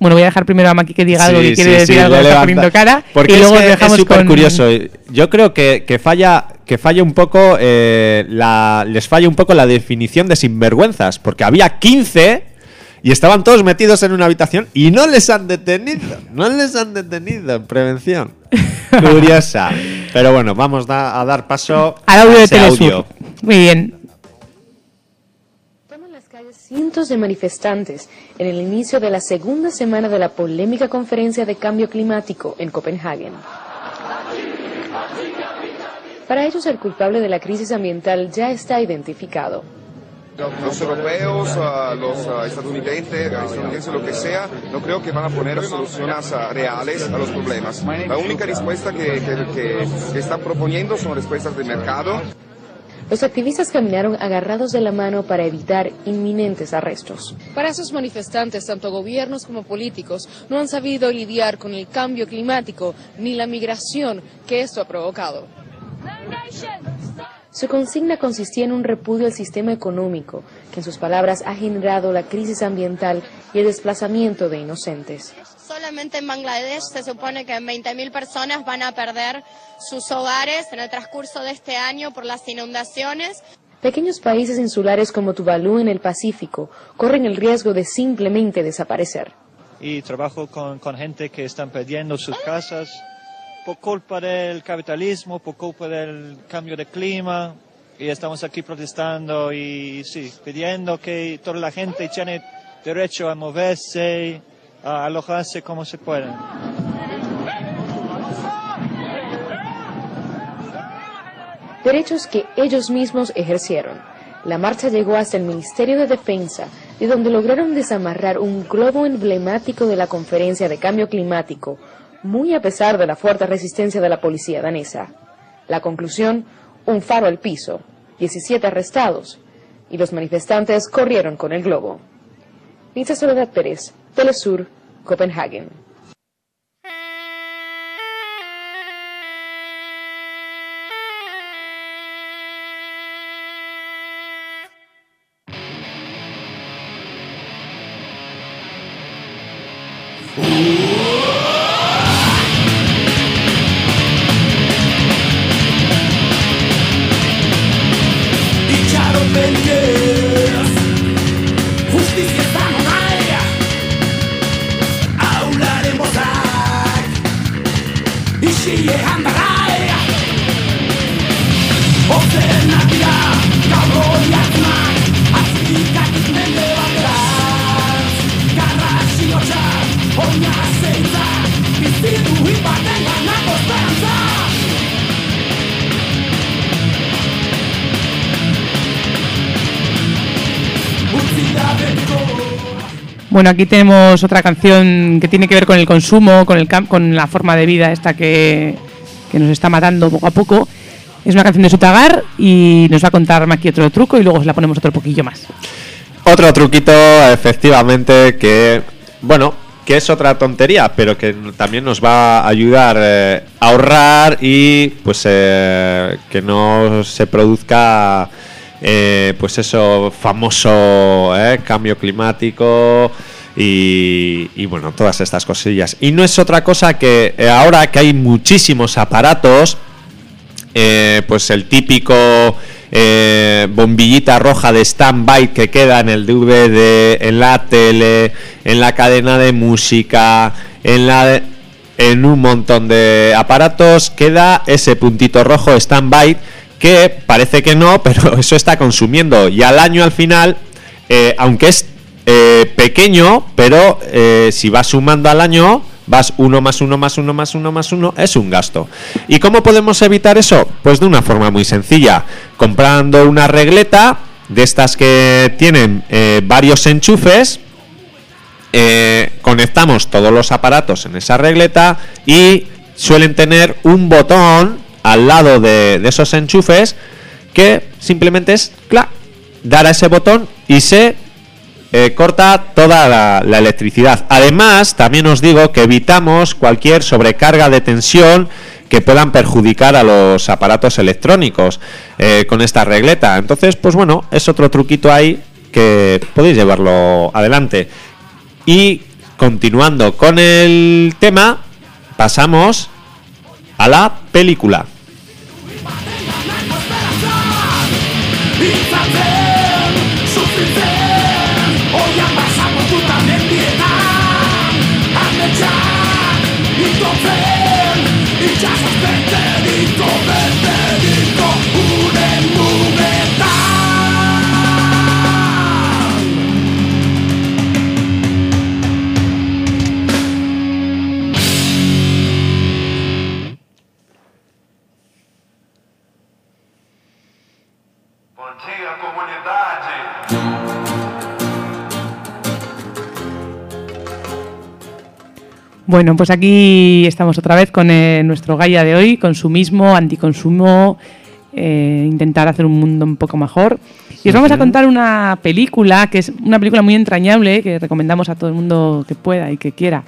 [SPEAKER 6] Bueno, voy a dejar primero a Maki que diga algo
[SPEAKER 5] Sí,
[SPEAKER 6] que quiere
[SPEAKER 5] sí,
[SPEAKER 6] decir
[SPEAKER 5] sí,
[SPEAKER 6] algo,
[SPEAKER 5] le
[SPEAKER 6] está poniendo cara.
[SPEAKER 5] Porque
[SPEAKER 6] y luego
[SPEAKER 5] es, que
[SPEAKER 6] dejamos
[SPEAKER 5] es súper
[SPEAKER 6] con-
[SPEAKER 5] curioso. Yo creo que, que falla que falla un poco eh, la, les falla un poco la definición de sinvergüenzas, porque había 15 y estaban todos metidos en una habitación y no les han detenido, no les han detenido en prevención. Curiosa. Pero bueno, vamos da- a dar paso
[SPEAKER 6] Al audio
[SPEAKER 5] a
[SPEAKER 6] de
[SPEAKER 5] ese audio.
[SPEAKER 6] Muy bien.
[SPEAKER 9] Toman las calles cientos de manifestantes en el inicio de la segunda semana de la polémica conferencia de cambio climático en Copenhague. Para ellos el culpable de la crisis ambiental ya está identificado.
[SPEAKER 10] Los europeos, los estadounidenses, lo que sea, no creo que van a poner soluciones reales a los problemas. La única respuesta que- que están proponiendo son respuestas de mercado.
[SPEAKER 9] Los activistas caminaron agarrados de la mano para evitar inminentes arrestos.
[SPEAKER 11] Para esos manifestantes, tanto gobiernos como políticos no han sabido lidiar con el cambio climático ni la migración que esto ha provocado.
[SPEAKER 9] Su consigna consistía en un repudio al sistema económico, que en sus palabras ha generado la crisis ambiental y el desplazamiento de inocentes.
[SPEAKER 12] Solamente en Bangladesh se supone que 20.000 personas van a perder sus hogares en el transcurso de este año por las inundaciones.
[SPEAKER 9] Pequeños países insulares como Tuvalu en el Pacífico corren el riesgo de simplemente desaparecer.
[SPEAKER 13] y trabajo con, con gente que están perdiendo sus casas por culpa del capitalismo, por culpa del cambio de clima. Y estamos aquí protestando y sí, pidiendo que toda la gente tiene derecho a moverse, a alojarse como se pueda.
[SPEAKER 9] Derechos que ellos mismos ejercieron. La marcha llegó hasta el Ministerio de Defensa, de donde lograron desamarrar un globo emblemático de la conferencia de cambio climático, muy a pesar de la fuerte resistencia de la policía danesa. La conclusión, un faro al piso, 17 arrestados, y los manifestantes corrieron con el globo. Lisa Soledad Pérez, Telesur, Copenhagen.
[SPEAKER 6] Bueno, aquí tenemos otra canción que tiene que ver con el consumo, con, el con la forma de vida esta que, que nos está matando poco a poco. Es una canción de Sutagar y nos va a contar Maki otro truco y luego la ponemos otro poquillo más.
[SPEAKER 5] Otro truquito, efectivamente, que, bueno, que es otra tontería, pero que también nos va a ayudar eh, a ahorrar y pues eh, que no se produzca, eh, pues eso, famoso eh, cambio climático y, bueno, todas estas cosillas. Y no es otra cosa que eh, ahora que hay muchísimos aparatos, pues el típico bombillita roja de stand-by que queda en el DVD, en la tele, en la cadena de música, en la de- en un montón de aparatos queda ese puntito rojo stand-by que parece que no, pero eso está consumiendo y al año al final, eh, aunque es eh, pequeño, pero eh, si vas sumando al año, vas uno más uno más uno más uno más uno, es un gasto. ¿Y cómo podemos evitar eso? Pues de una forma muy sencilla, comprando una regleta de estas que tienen varios enchufes, conectamos todos los aparatos en esa regleta y suelen tener un botón al lado de, esos enchufes que simplemente es dar a ese botón y se eh, corta toda la, la electricidad. Además, también os digo que evitamos cualquier sobrecarga de tensión que puedan perjudicar a los aparatos electrónicos eh, con esta regleta. Entonces, pues bueno, es otro truquito ahí que podéis llevarlo adelante. Y continuando con el tema, pasamos a la película.
[SPEAKER 6] Bueno, pues aquí estamos otra vez con eh, nuestro Gaia de hoy, consumismo, anticonsumo, eh, intentar hacer un mundo un poco mejor. Y os vamos a contar una película que es una película muy entrañable que recomendamos a todo el mundo que pueda y que quiera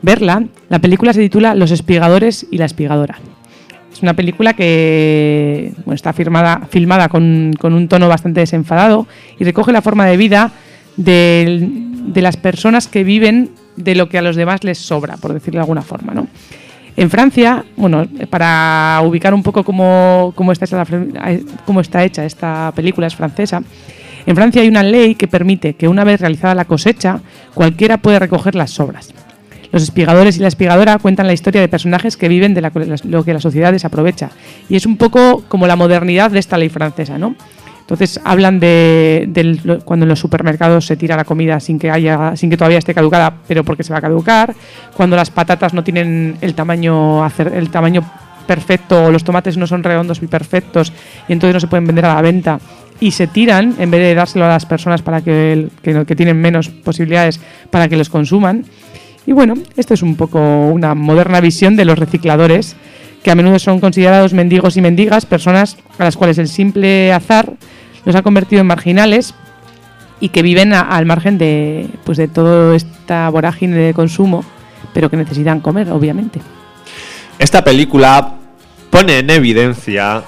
[SPEAKER 6] verla. La película se titula Los espigadores y la espigadora. Es una película que está firmada, filmada con, un tono bastante desenfadado y recoge la forma de vida de las personas que viven de lo que a los demás les sobra, por decirlo de alguna forma. ¿no? En Francia, bueno, para ubicar un poco cómo, está, hecha cómo está hecha esta película, es francesa, en Francia hay una ley que permite que una vez realizada la cosecha, cualquiera puede recoger las sobras. Los espigadores y la espigadora cuentan la historia de personajes que viven de lo que la sociedad desaprovecha. Y es un poco como la modernidad de esta ley francesa, ¿no? Entonces hablan de, cuando en los supermercados se tira la comida sin que haya, sin que todavía esté caducada, pero porque se va a caducar. Cuando las patatas no tienen el tamaño, el tamaño perfecto, o los tomates no son redondos y perfectos, y entonces no se pueden vender a la venta y se tiran en vez de dárselo a las personas para que, que, que tienen menos posibilidades para que los consuman. Y bueno, esto es un poco una moderna visión de los recicladores, que a menudo son considerados mendigos y mendigas, personas a las cuales el simple azar los ha convertido en marginales y que viven al margen de, pues de toda esta vorágine de consumo, pero que necesitan comer, obviamente.
[SPEAKER 5] Esta película pone en evidencia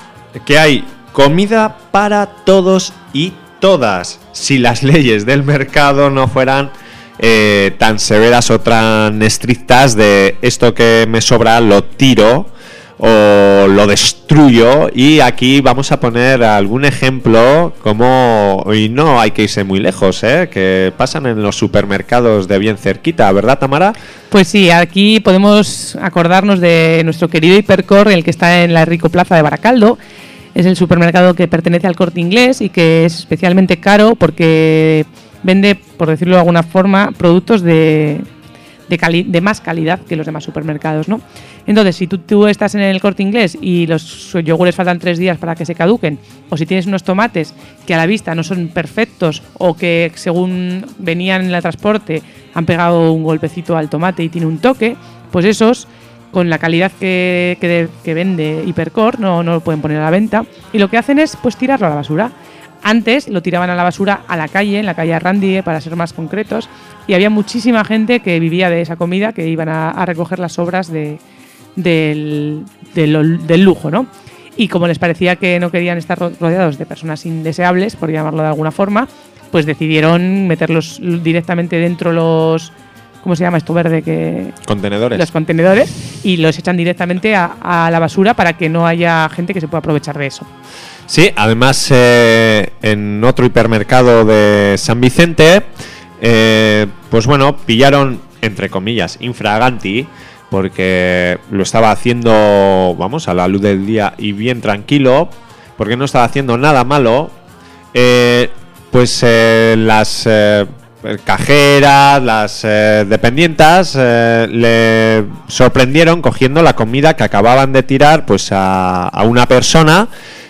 [SPEAKER 5] que hay comida para todos y todas si las leyes del mercado no fueran eh, tan severas o tan estrictas de esto que me sobra lo tiro o lo destruyo y aquí vamos a poner algún ejemplo como y no hay que irse muy lejos ¿eh? que pasan en los supermercados de bien cerquita verdad Tamara
[SPEAKER 6] Pues sí, aquí podemos acordarnos de nuestro querido Hipercor, el que está en la Rico Plaza de Baracaldo. Es el supermercado que pertenece al corte inglés y que es especialmente caro porque vende, por decirlo de alguna forma, productos de, de, más calidad que los demás supermercados, ¿no? Entonces, si tú, estás en el corte inglés y los yogures faltan tres días para que se caduquen, o si tienes unos tomates que a la vista no son perfectos o que según venían en el transporte han pegado un golpecito al tomate y tiene un toque, pues esos con la calidad que, que, de- que vende Hipercor no, no lo pueden poner a la venta y lo que hacen es pues tirarlo a la basura. Antes lo tiraban a la basura a la calle, en la calle Arrandie, para ser más concretos, y había muchísima gente que vivía de esa comida, que iban a, a recoger las obras de, del, del- del lujo, ¿no? Y como les parecía que no querían estar ro- rodeados de personas indeseables, por llamarlo de alguna forma, pues decidieron meterlos directamente dentro los... ¿Cómo se llama esto verde que...?
[SPEAKER 5] contenedores
[SPEAKER 6] Los contenedores y los echan directamente a, a la basura para que no haya gente que se pueda aprovechar de eso.
[SPEAKER 5] Sí, además eh, en otro hipermercado de San Vicente, eh, pues bueno, pillaron, entre comillas, infraganti, porque lo estaba haciendo, vamos, a la luz del día y bien tranquilo, porque no estaba haciendo nada malo, eh, pues las cajeras, las dependientas le sorprendieron cogiendo la comida que acababan de tirar pues a una persona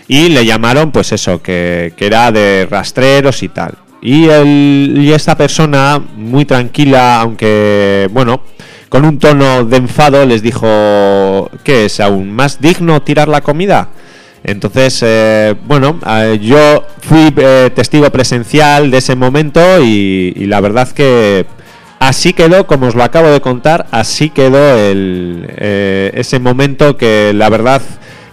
[SPEAKER 5] y le llamaron pues eso, que, que era de rastreros y tal. Y, el, y esta persona, muy tranquila, aunque bueno, con un tono de enfado, les dijo que es aún más digno tirar la comida. Entonces, eh, bueno, eh, yo fui eh, testigo presencial de ese momento y, y la verdad que así quedó, como os lo acabo de contar, así quedó el, eh, ese momento que la verdad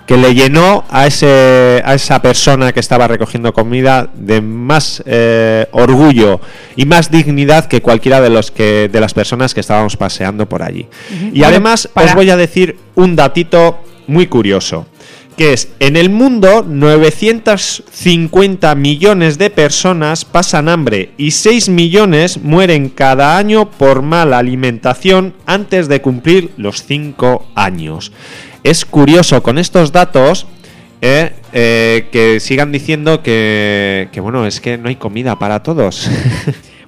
[SPEAKER 5] que le llenó a ese a esa persona que estaba recogiendo comida de más eh, orgullo y más dignidad que cualquiera de los que de las personas que estábamos paseando por allí. Y además
[SPEAKER 6] para-
[SPEAKER 5] os voy a decir un datito muy curioso, que es en el mundo 950 millones de personas pasan hambre y 6 millones mueren cada año por mala alimentación antes de cumplir los 5 años. Es curioso con estos datos eh, eh, que sigan diciendo que, que, bueno, es que no hay comida para todos.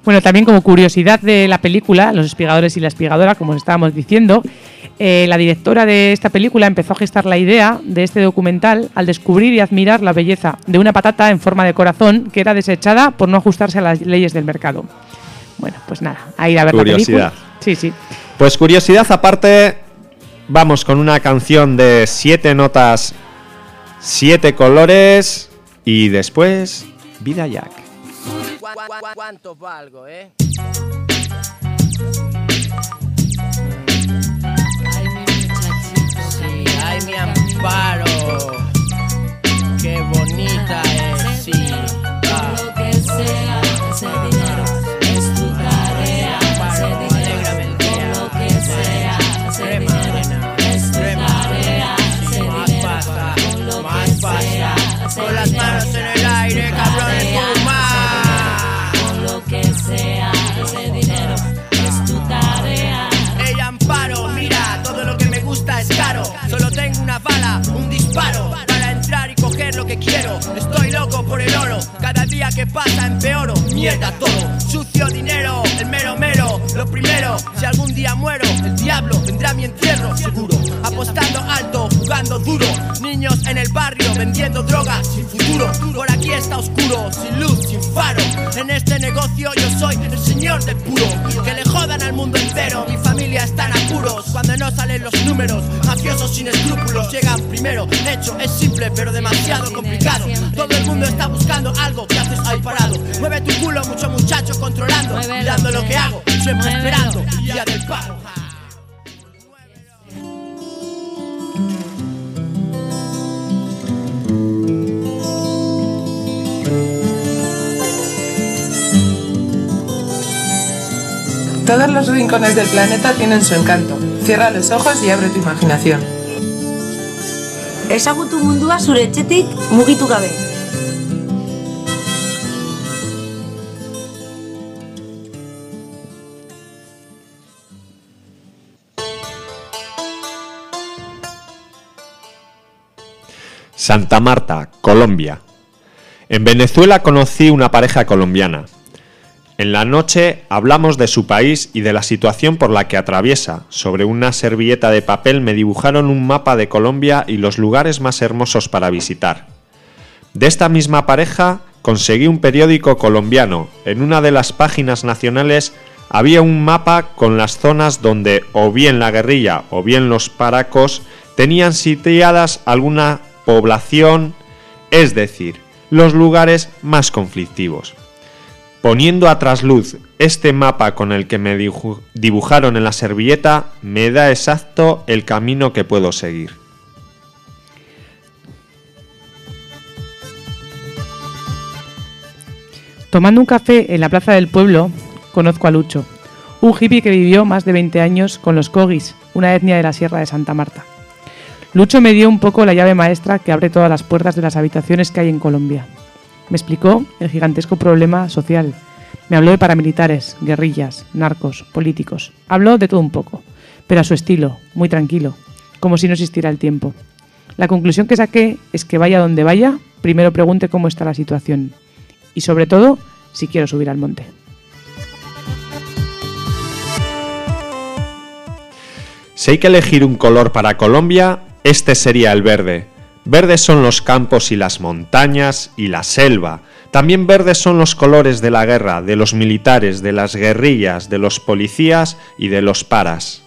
[SPEAKER 6] Bueno, también como curiosidad de la película, Los espigadores y la espigadora, como os estábamos diciendo, eh, la directora de esta película empezó a gestar la idea de este documental al descubrir y admirar la belleza de una patata en forma de corazón que era desechada por no ajustarse a las leyes del mercado. Bueno, pues nada, a ir a ver
[SPEAKER 5] Curiosidad.
[SPEAKER 6] la película. Sí, sí.
[SPEAKER 5] Pues curiosidad aparte, vamos con una canción de siete notas, siete colores y después Vida Jack.
[SPEAKER 4] ¿Cuánto valgo, eh? Sí, ay, mi amparo. Qué bonita es, sí. Ah.
[SPEAKER 14] Lo que sea,
[SPEAKER 4] para entrar y coger lo que quiero. Estoy loco por el oro, día que pasa empeoro. Mierda todo, sucio dinero, el mero mero. Lo primero, si algún día muero, el diablo vendrá a mi entierro, seguro. Apostando alto, jugando duro. Niños en el barrio vendiendo drogas sin futuro. Por aquí está oscuro, sin luz, sin faro. En este negocio yo soy el señor del puro. Que le jodan al mundo entero, mi familia está en apuros. Cuando no salen los números, mafiosos sin escrúpulos llegan primero. Hecho, es simple pero demasiado complicado. Todo el mundo está buscando algo que haces ahí parado. Mueve tu culo, mucho muchacho controlando, mirando lo que hago, siempre esperando el día del pago.
[SPEAKER 3] Todos los rincones del planeta tienen su encanto. Cierra los ojos y abre tu imaginación.
[SPEAKER 1] Ezagutu mundua zure etxetik mugitu gabe.
[SPEAKER 5] Santa Marta, Colombia. En Venezuela conocí una pareja colombiana. En la noche hablamos de su país y de la situación por la que atraviesa. Sobre una servilleta de papel me dibujaron un mapa de Colombia y los lugares más hermosos para visitar. De esta misma pareja conseguí un periódico colombiano. En una de las páginas nacionales había un mapa con las zonas donde o bien la guerrilla o bien los paracos tenían sitiadas alguna población, es decir, los lugares más conflictivos. Poniendo a trasluz este mapa con el que me dibu- dibujaron en la servilleta, me da exacto el camino que puedo seguir.
[SPEAKER 6] Tomando un café en la plaza del pueblo, conozco a Lucho, un hippie que vivió más de 20 años con los Kogis, una etnia de la Sierra de Santa Marta. Lucho me dio un poco la llave maestra que abre todas las puertas de las habitaciones que hay en Colombia. Me explicó el gigantesco problema social. Me habló de paramilitares, guerrillas, narcos, políticos. Habló de todo un poco, pero a su estilo, muy tranquilo, como si no existiera el tiempo. La conclusión que saqué es que vaya donde vaya, primero pregunte cómo está la situación y sobre todo si quiero subir al monte.
[SPEAKER 5] Si hay que elegir un color para Colombia, este sería el verde. Verdes son los campos y las montañas y la selva. También verdes son los colores de la guerra, de los militares, de las guerrillas, de los policías y de los paras.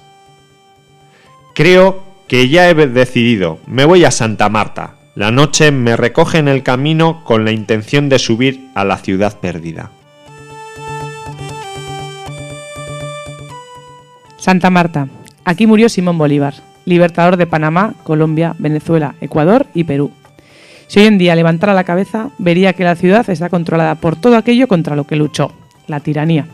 [SPEAKER 5] Creo que ya he decidido, me voy a Santa Marta. La noche me recoge en el camino con la intención de subir a la ciudad perdida.
[SPEAKER 6] Santa Marta. Aquí murió Simón Bolívar, libertador de Panamá, Colombia, Venezuela, Ecuador y Perú. Si hoy en día levantara la cabeza, vería que la ciudad está controlada por todo aquello contra lo que luchó, la tiranía.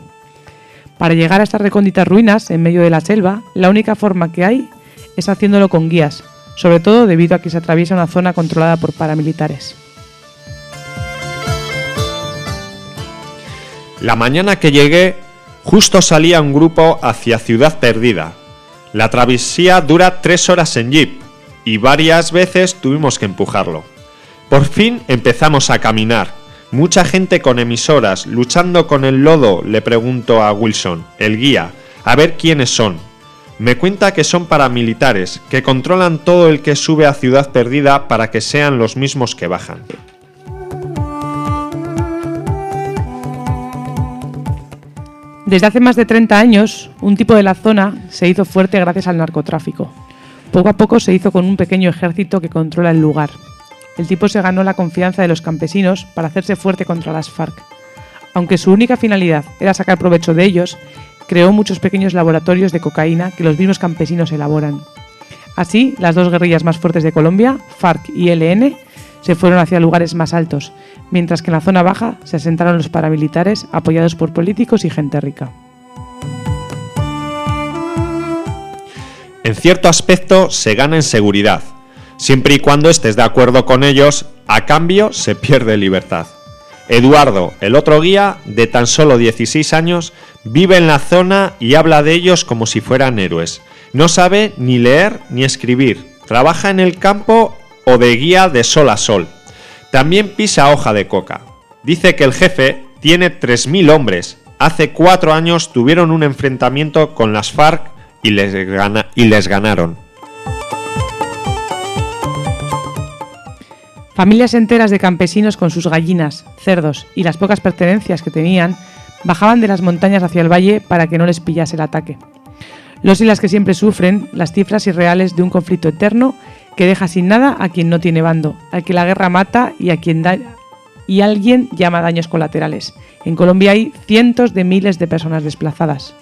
[SPEAKER 6] Para llegar a estas recónditas ruinas, en medio de la selva, la única forma que hay es haciéndolo con guías, sobre todo debido a que se atraviesa una zona controlada por paramilitares.
[SPEAKER 5] La mañana que llegué, justo salía un grupo hacia Ciudad Perdida. La travesía dura tres horas en jeep y varias veces tuvimos que empujarlo. Por fin empezamos a caminar. Mucha gente con emisoras, luchando con el lodo, le pregunto a Wilson, el guía, a ver quiénes son. Me cuenta que son paramilitares, que controlan todo el que sube a Ciudad Perdida para que sean los mismos que bajan.
[SPEAKER 6] Desde hace más de 30 años, un tipo de la zona se hizo fuerte gracias al narcotráfico. Poco a poco se hizo con un pequeño ejército que controla el lugar. El tipo se ganó la confianza de los campesinos para hacerse fuerte contra las FARC. Aunque su única finalidad era sacar provecho de ellos, creó muchos pequeños laboratorios de cocaína que los mismos campesinos elaboran. Así, las dos guerrillas más fuertes de Colombia, FARC y ELN, se fueron hacia lugares más altos, mientras que en la zona baja se asentaron los paramilitares apoyados por políticos y gente rica.
[SPEAKER 5] En cierto aspecto se gana en seguridad, siempre y cuando estés de acuerdo con ellos, a cambio se pierde libertad. Eduardo, el otro guía, de tan solo 16 años, vive en la zona y habla de ellos como si fueran héroes. No sabe ni leer ni escribir, trabaja en el campo o de guía de sol a sol. También pisa hoja de coca. Dice que el jefe tiene 3.000 hombres. Hace cuatro años tuvieron un enfrentamiento con las FARC y les, y les ganaron.
[SPEAKER 6] Familias enteras de campesinos con sus gallinas, cerdos y las pocas pertenencias que tenían bajaban de las montañas hacia el valle para que no les pillase el ataque. Los y las que siempre sufren las cifras irreales de un conflicto eterno que deja sin nada a quien no tiene bando, al que la guerra mata y a quien da y alguien llama daños colaterales. En Colombia hay cientos de miles de personas desplazadas.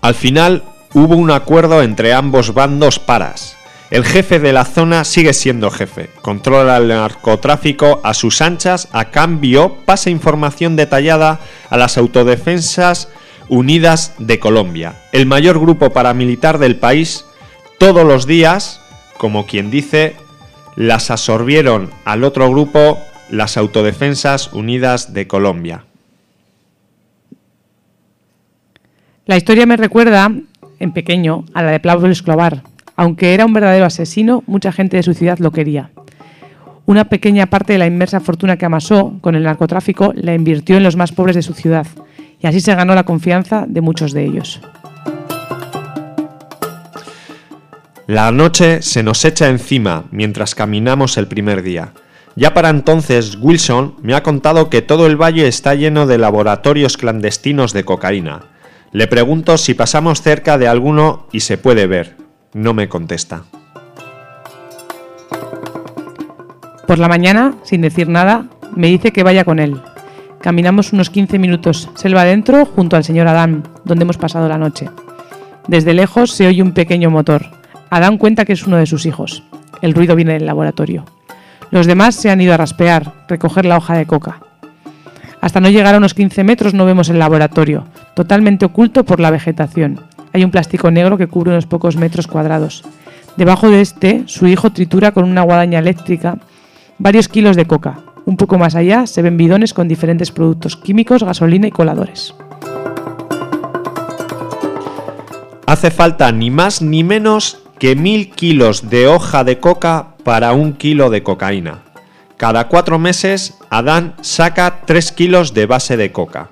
[SPEAKER 5] Al final hubo un acuerdo entre ambos bandos paras. El jefe de la zona sigue siendo jefe, controla el narcotráfico a sus anchas, a cambio pasa información detallada a las Autodefensas Unidas de Colombia, el mayor grupo paramilitar del país. todos los días, como quien dice, las absorbieron al otro grupo las Autodefensas Unidas de Colombia.
[SPEAKER 6] La historia me recuerda, en pequeño, a la de Pablo Escobar. Aunque era un verdadero asesino, mucha gente de su ciudad lo quería. Una pequeña parte de la inmensa fortuna que amasó con el narcotráfico la invirtió en los más pobres de su ciudad, y así se ganó la confianza de muchos de ellos.
[SPEAKER 5] La noche se nos echa encima mientras caminamos el primer día. Ya para entonces Wilson me ha contado que todo el valle está lleno de laboratorios clandestinos de cocaína. Le pregunto si pasamos cerca de alguno y se puede ver. No me contesta.
[SPEAKER 6] Por la mañana, sin decir nada, me dice que vaya con él. Caminamos unos 15 minutos selva adentro junto al señor Adán, donde hemos pasado la noche. Desde lejos se oye un pequeño motor. Adán cuenta que es uno de sus hijos. El ruido viene del laboratorio. Los demás se han ido a raspear, recoger la hoja de coca. Hasta no llegar a unos 15 metros no vemos el laboratorio, totalmente oculto por la vegetación. Hay un plástico negro que cubre unos pocos metros cuadrados. Debajo de este, su hijo tritura con una guadaña eléctrica varios kilos de coca. Un poco más allá se ven bidones con diferentes productos químicos, gasolina y coladores.
[SPEAKER 5] Hace falta ni más ni menos que mil kilos de hoja de coca para un kilo de cocaína. Cada cuatro meses, Adán saca 3 kilos de base de coca.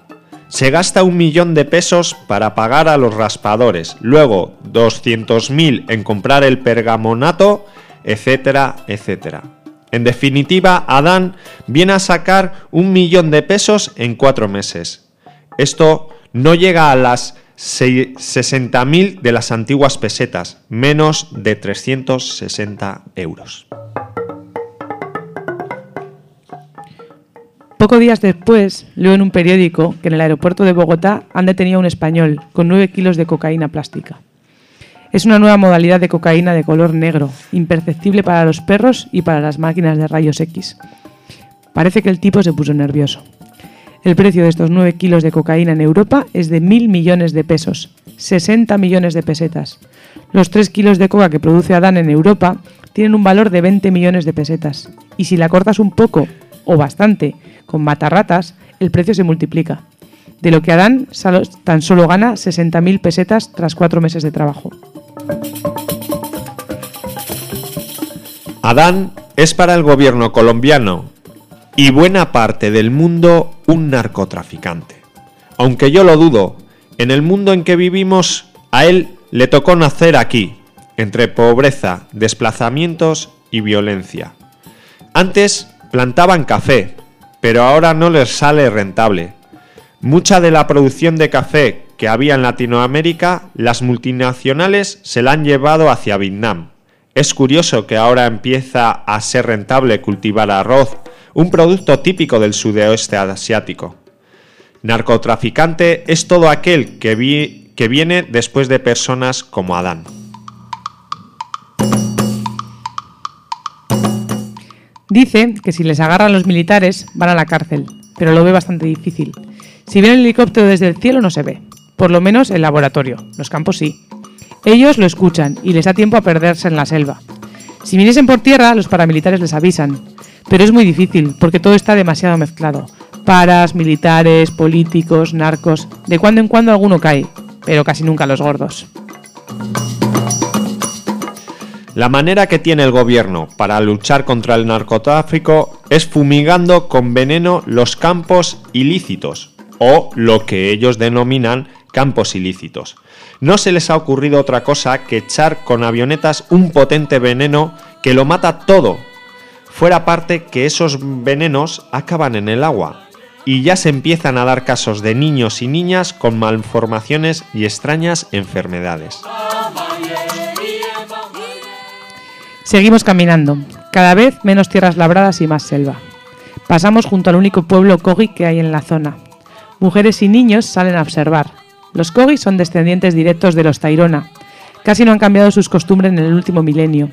[SPEAKER 5] Se gasta un millón de pesos para pagar a los raspadores, luego 200.000 en comprar el pergamonato, etcétera, etcétera. En definitiva, Adán viene a sacar un millón de pesos en cuatro meses. Esto no llega a las 60.000 de las antiguas pesetas, menos de 360 euros.
[SPEAKER 6] Pocos días después, leo en un periódico que en el aeropuerto de Bogotá han detenido a un español con 9 kilos de cocaína plástica. Es una nueva modalidad de cocaína de color negro, imperceptible para los perros y para las máquinas de rayos X. Parece que el tipo se puso nervioso. El precio de estos 9 kilos de cocaína en Europa es de mil millones de pesos, 60 millones de pesetas. Los 3 kilos de coca que produce Adán en Europa tienen un valor de 20 millones de pesetas. Y si la cortas un poco, o bastante, con matarratas, el precio se multiplica. De lo que Adán tan solo gana 60.000 pesetas tras cuatro meses de trabajo.
[SPEAKER 5] Adán es para el gobierno colombiano y buena parte del mundo un narcotraficante. Aunque yo lo dudo, en el mundo en que vivimos a él le tocó nacer aquí, entre pobreza, desplazamientos y violencia. Antes plantaban café, pero ahora no les sale rentable. Mucha de la producción de café que había en Latinoamérica, las multinacionales se la han llevado hacia Vietnam. Es curioso que ahora empieza a ser rentable cultivar arroz, un producto típico del sudoeste asiático. Narcotraficante es todo aquel que, vi- que viene después de personas como Adán.
[SPEAKER 6] Dice que si les agarran los militares van a la cárcel, pero lo ve bastante difícil. Si viene el helicóptero desde el cielo no se ve, por lo menos el laboratorio, los campos sí. Ellos lo escuchan y les da tiempo a perderse en la selva. Si viniesen por tierra, los paramilitares les avisan, pero es muy difícil porque todo está demasiado mezclado. Paras, militares, políticos, narcos, de cuando en cuando alguno cae, pero casi nunca los gordos.
[SPEAKER 5] La manera que tiene el gobierno para luchar contra el narcotráfico es fumigando con veneno los campos ilícitos, o lo que ellos denominan campos ilícitos. No se les ha ocurrido otra cosa que echar con avionetas un potente veneno que lo mata todo. Fuera parte que esos venenos acaban en el agua. Y ya se empiezan a dar casos de niños y niñas con malformaciones y extrañas enfermedades.
[SPEAKER 6] Seguimos caminando, cada vez menos tierras labradas y más selva. Pasamos junto al único pueblo Kogi que hay en la zona. Mujeres y niños salen a observar. Los Kogi son descendientes directos de los Tairona. Casi no han cambiado sus costumbres en el último milenio.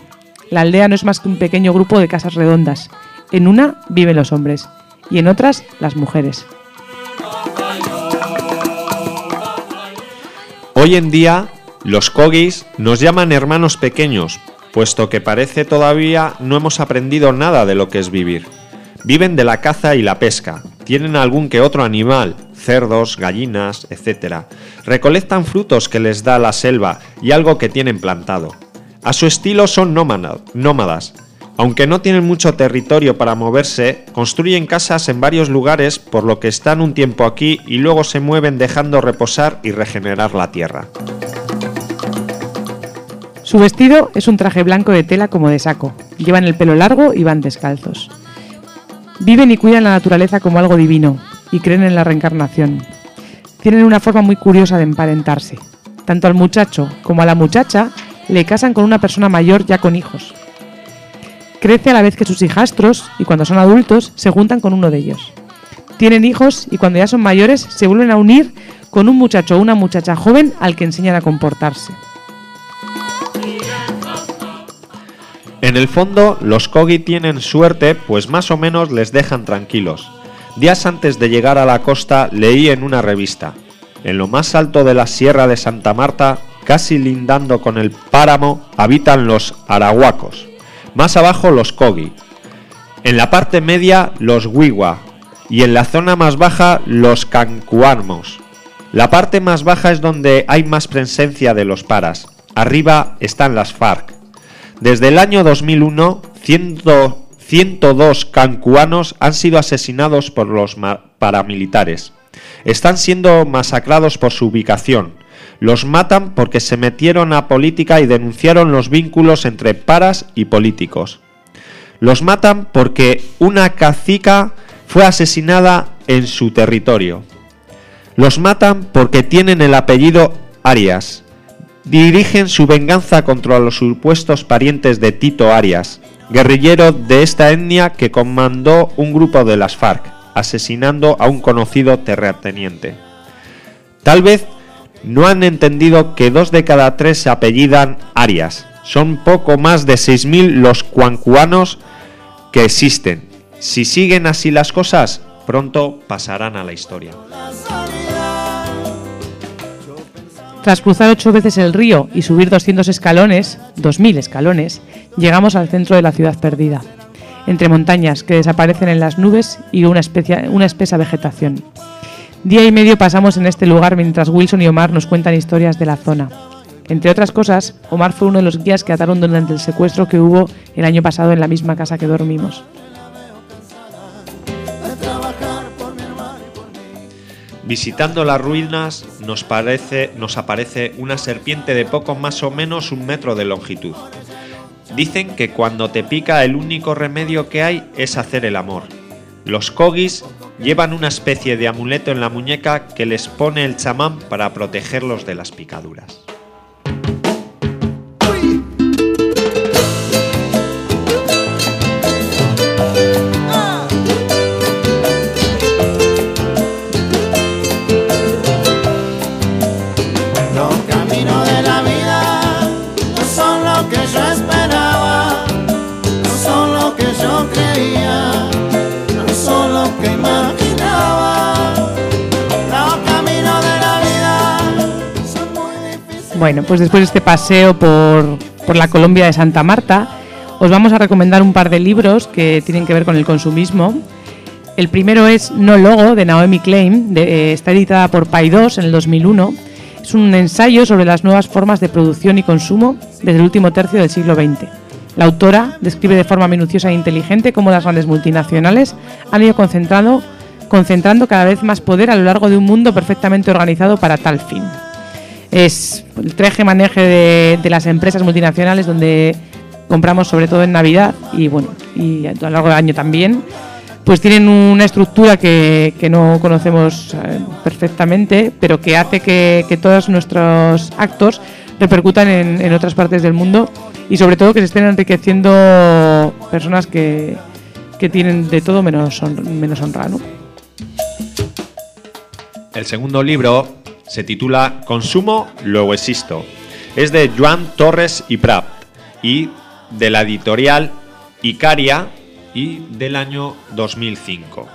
[SPEAKER 6] La aldea no es más que un pequeño grupo de casas redondas. En una viven los hombres y en otras las mujeres.
[SPEAKER 5] Hoy en día, Los Kogis nos llaman hermanos pequeños, puesto que parece todavía no hemos aprendido nada de lo que es vivir. Viven de la caza y la pesca, tienen algún que otro animal, cerdos, gallinas, etc. Recolectan frutos que les da la selva y algo que tienen plantado. A su estilo son nómadas. Aunque no tienen mucho territorio para moverse, construyen casas en varios lugares por lo que están un tiempo aquí y luego se mueven dejando reposar y regenerar la tierra.
[SPEAKER 6] Su vestido es un traje blanco de tela como de saco. Llevan el pelo largo y van descalzos. Viven y cuidan la naturaleza como algo divino y creen en la reencarnación. Tienen una forma muy curiosa de emparentarse. Tanto al muchacho como a la muchacha le casan con una persona mayor ya con hijos. Crece a la vez que sus hijastros y cuando son adultos se juntan con uno de ellos. Tienen hijos y cuando ya son mayores se vuelven a unir con un muchacho o una muchacha joven al que enseñan a comportarse.
[SPEAKER 5] En el fondo, los Kogi tienen suerte, pues más o menos les dejan tranquilos. Días antes de llegar a la costa leí en una revista. En lo más alto de la Sierra de Santa Marta, casi lindando con el páramo, habitan los arahuacos. Más abajo los Kogi. En la parte media los Wiwa. Y en la zona más baja los Cancuarmos. La parte más baja es donde hay más presencia de los paras. Arriba están las FARC. Desde el año 2001, 100 102 cancuanos han sido asesinados por los paramilitares. Están siendo masacrados por su ubicación. Los matan porque se metieron a política y denunciaron los vínculos entre paras y políticos. Los matan porque una cacica fue asesinada en su territorio. Los matan porque tienen el apellido Arias. Dirigen su venganza contra los supuestos parientes de Tito Arias, guerrillero de esta etnia que comandó un grupo de las FARC, asesinando a un conocido terrateniente. Tal vez no han entendido que dos de cada tres se apellidan Arias. Son poco más de 6.000 los cuancuanos que existen. Si siguen así las cosas, pronto pasarán a la historia.
[SPEAKER 6] Tras cruzar ocho veces el río y subir 200 escalones, 2.000 escalones, llegamos al centro de la ciudad perdida, entre montañas que desaparecen en las nubes y una, espesa vegetación. Día y medio pasamos en este lugar mientras Wilson y Omar nos cuentan historias de la zona. Entre otras cosas, Omar fue uno de los guías que ataron durante el secuestro que hubo el año pasado en la misma casa que dormimos.
[SPEAKER 5] Visitando las ruinas nos, parece, nos aparece una serpiente de poco más o menos un metro de longitud. Dicen que cuando te pica el único remedio que hay es hacer el amor. Los kogis llevan una especie de amuleto en la muñeca que les pone el chamán para protegerlos de las picaduras.
[SPEAKER 6] Bueno, pues después de este paseo por, por la Colombia de Santa Marta, os vamos a recomendar un par de libros que tienen que ver con el consumismo. El primero es No Logo, de Naomi Klein, de- eh, está editada por Paidós en el 2001. Es un ensayo sobre las nuevas formas de producción y consumo desde el último tercio del siglo XX. La autora describe de forma minuciosa e inteligente cómo las grandes multinacionales han ido concentrando, concentrando cada vez más poder a lo largo de un mundo perfectamente organizado para tal fin es el treje maneje de, de las empresas multinacionales donde compramos sobre todo en Navidad y bueno y a lo largo del año también pues tienen una estructura que, que no conocemos eh, perfectamente pero que hace que, que todos nuestros actos repercutan en, en otras partes del mundo y sobre todo que se estén enriqueciendo personas que, que tienen de todo menos, menos honra.
[SPEAKER 5] El segundo libro se titula Consumo, luego existo. Es de Joan Torres y Prat y de la editorial Icaria y del año 2005.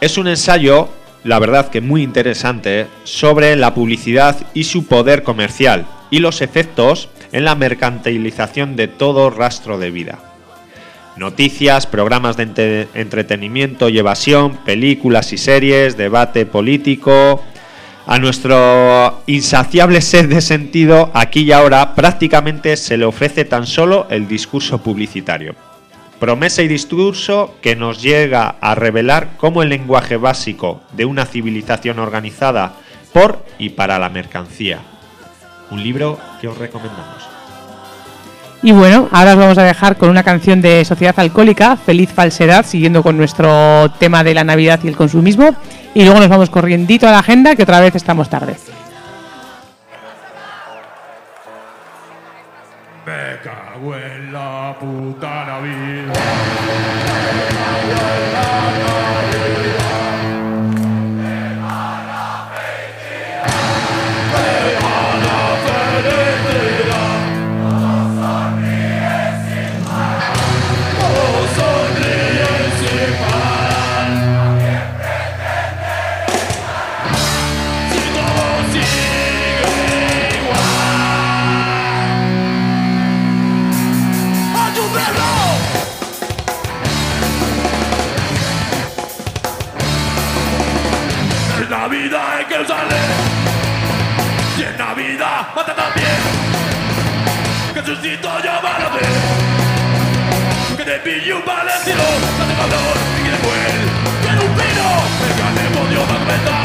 [SPEAKER 5] Es un ensayo la verdad que muy interesante, sobre la publicidad y su poder comercial y los efectos en la mercantilización de todo rastro de vida. Noticias, programas de entretenimiento y evasión, películas y series, debate político. A nuestro insaciable sed de sentido, aquí y ahora, prácticamente se le ofrece tan solo el discurso publicitario. Promesa y discurso que nos llega a revelar cómo el lenguaje básico de una civilización organizada por y para la mercancía. Un libro que os recomendamos.
[SPEAKER 6] Y bueno, ahora os vamos a dejar con una canción de Sociedad Alcohólica, Feliz Falsedad, siguiendo con nuestro tema de la Navidad y el consumismo. Y luego nos vamos corriendito a la agenda, que otra vez estamos tarde.
[SPEAKER 15] Me cago en la puta Navidad. Que suscito llama a la vez Que te pillo un valenciano No te calor y quiere fuel Quiere un vino Venga, le podio va a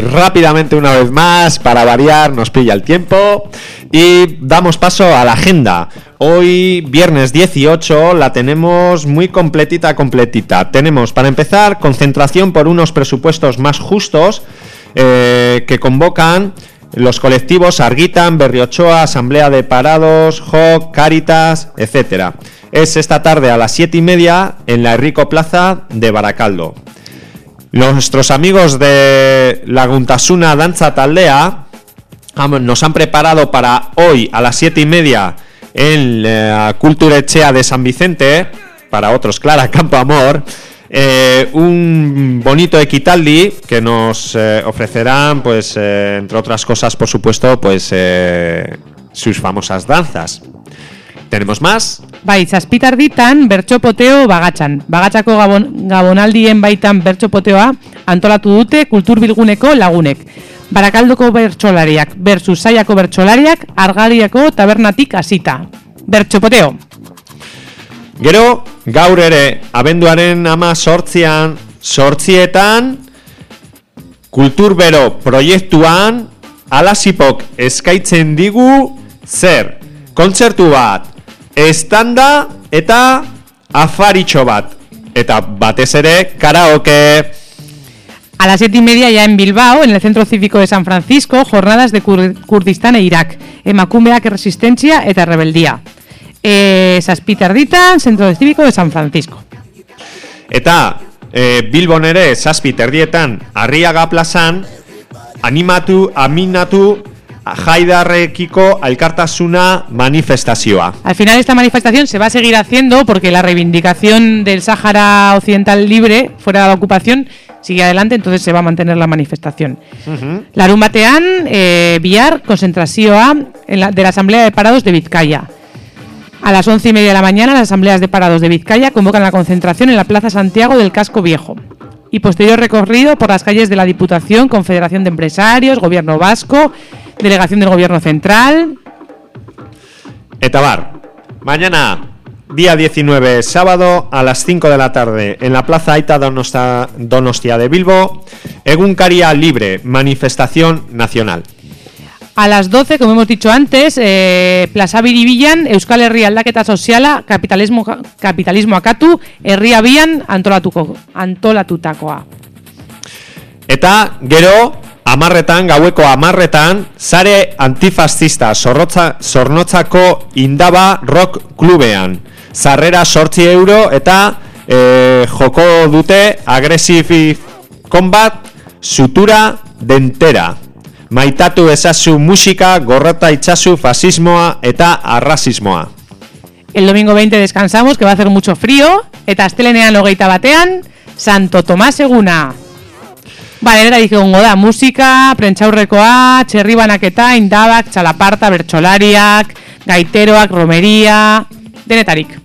[SPEAKER 5] rápidamente una vez más, para variar, nos pilla el tiempo y damos paso a la agenda. Hoy, viernes 18, la tenemos muy completita, completita. Tenemos, para empezar, concentración por unos presupuestos más justos eh, que convocan los colectivos Arguitan, Berriochoa, Asamblea de Parados, JOC, Cáritas, etcétera. Es esta tarde a las 7 y media en la Enrico Plaza de Baracaldo. Nuestros amigos de Laguntasuna Danza Taldea nos han preparado para hoy a las siete y media en la Cultura Echea de San Vicente, para otros, Clara Campo Amor, eh, un bonito equitaldi que nos eh, ofrecerán, pues, eh, entre otras cosas, por supuesto, pues, eh, sus famosas danzas. ¿Tenemos más?
[SPEAKER 6] Bai, zazpitarditan bertxopoteo bagatxan. Bagatxako gabon, gabonaldien baitan bertxopoteoa antolatu dute kulturbilguneko lagunek. Barakaldoko bertsolariak versus Zaiako bertsolariak argariako tabernatik hasita. Bertxopoteo.
[SPEAKER 5] Gero, gaur ere, abenduaren ama sortzian, sortzietan, kulturbero proiektuan, alasipok eskaitzen digu, zer, kontzertu bat, estanda eta afaritxo bat. Eta batez ere, karaoke.
[SPEAKER 6] A las siete y media ya en Bilbao, en el Centro Cívico de San Francisco, jornadas de Kur Kurdistán e Irak. Emakumeak resistencia eta rebeldía. Eh, Zazpitarditan, Centro Cívico de San Francisco.
[SPEAKER 5] Eta e, Bilbon ere zazpi terdietan Arriaga plazan animatu, aminatu Jaidarrekiko alkartasuna manifestazioa.
[SPEAKER 6] Al final esta manifestación se va a seguir haciendo porque la reivindicación del Sáhara Occidental libre, fuera de la ocupación, sigue adelante, entonces se va a mantener la manifestación. Larun batean, eh, bihar, konzentrazioa en la- de la Asamblea de Parados de Vizcaya. A las once y media de la mañana, las asambleas de parados de Vizcaya convocan la concentración en la Plaza Santiago del Casco Viejo. Y posterior recorrido por las calles de la Diputación, Confederación de Empresarios, Gobierno Vasco, Delegación del Gobierno Central.
[SPEAKER 5] Eta bar, mañana día 19, sábado, a las 5 de la tarde, en la Plaza Aita Donostia, Donostia de Bilbo, Egunkaria Libre, manifestación nacional.
[SPEAKER 6] A las 12, como hemos dicho antes, eh, Plaza Biribilan, Euskal Herria Aldaketa Soziala, Kapitalismo, kapitalismo Akatu, Herria Bian, antolatutakoa.
[SPEAKER 5] Eta gero, amarretan, gaueko amarretan, sare antifascista zorrotza, zornotzako indaba rock klubean. Sarrera sortzi euro eta eh, joko dute agresive combat sutura dentera. Maitatu ezazu musika, gorrota itzazu fasismoa eta arrasismoa.
[SPEAKER 6] El domingo 20 descansamos, que va a hacer mucho frío, eta astelenean hogeita batean, Santo Tomás eguna. Vale, era dije da, musika, prentxaurrekoa, txerri banaketa, indabak, txalaparta, bertsolariak, gaiteroak, romería, denetarik.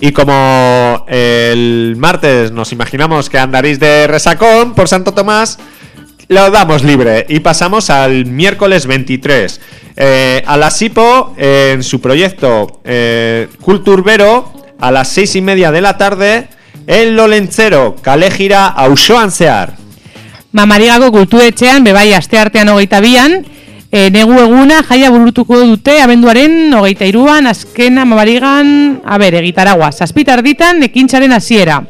[SPEAKER 5] Y como el martes nos imaginamos que andaréis de resacón por Santo Tomás, lo damos libre y pasamos al miércoles 23. Eh, a la SIPO, en su proyecto eh, Culturbero, a las seis y media de la tarde, el Lolentzero, Kalejira, Ausoan Zehar.
[SPEAKER 6] Mamarigako kulturetxean, bebai aste artean hogeita bian, e, negu eguna jaia burutuko dute abenduaren hogeita iruan, azkena mamarigan, a ber, egitaragua, zazpitarditan ekintzaren hasiera.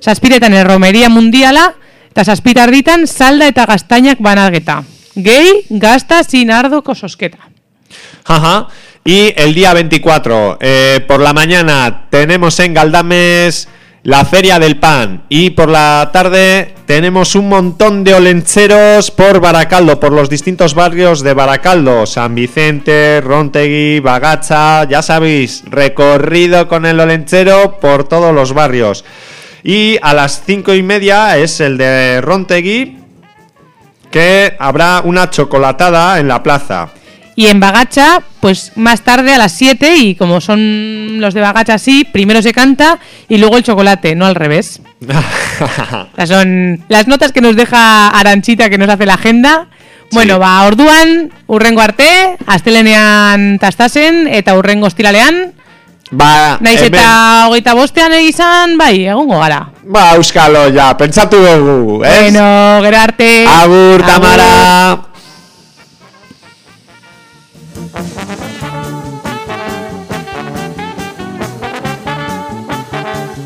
[SPEAKER 6] Zazpiretan erromeria mundiala, eta zazpitarditan salda eta gaztainak banageta. Gehi, gazta, sinardo, kososketa.
[SPEAKER 5] Ajá. Y el día 24, eh, por la mañana, tenemos en Galdames la Feria del Pan. Y por la tarde tenemos un montón de olencheros por Baracaldo, por los distintos barrios de Baracaldo. San Vicente, Rontegui, Bagacha, ya sabéis, recorrido con el olenchero por todos los barrios. Y a las cinco y media es el de Rontegui, que habrá una chocolatada en la plaza.
[SPEAKER 6] Y en Bagacha, pues más tarde a las 7 y como son los de Bagacha así, primero se canta y luego el chocolate, no al revés. Son las notas que nos deja Aranchita que nos hace la agenda. Bueno, va orduan, urrengo arte, astelenean tastasen eta urrengo ostiralean,
[SPEAKER 5] Ba,
[SPEAKER 6] naiz
[SPEAKER 5] hemen-
[SPEAKER 6] eta hogeita bostean izan, bai, egongo gara.
[SPEAKER 5] Ba, euskalo, ja, pentsatu dugu, ez?
[SPEAKER 6] Bueno, gero arte.
[SPEAKER 5] Agur, Tamara!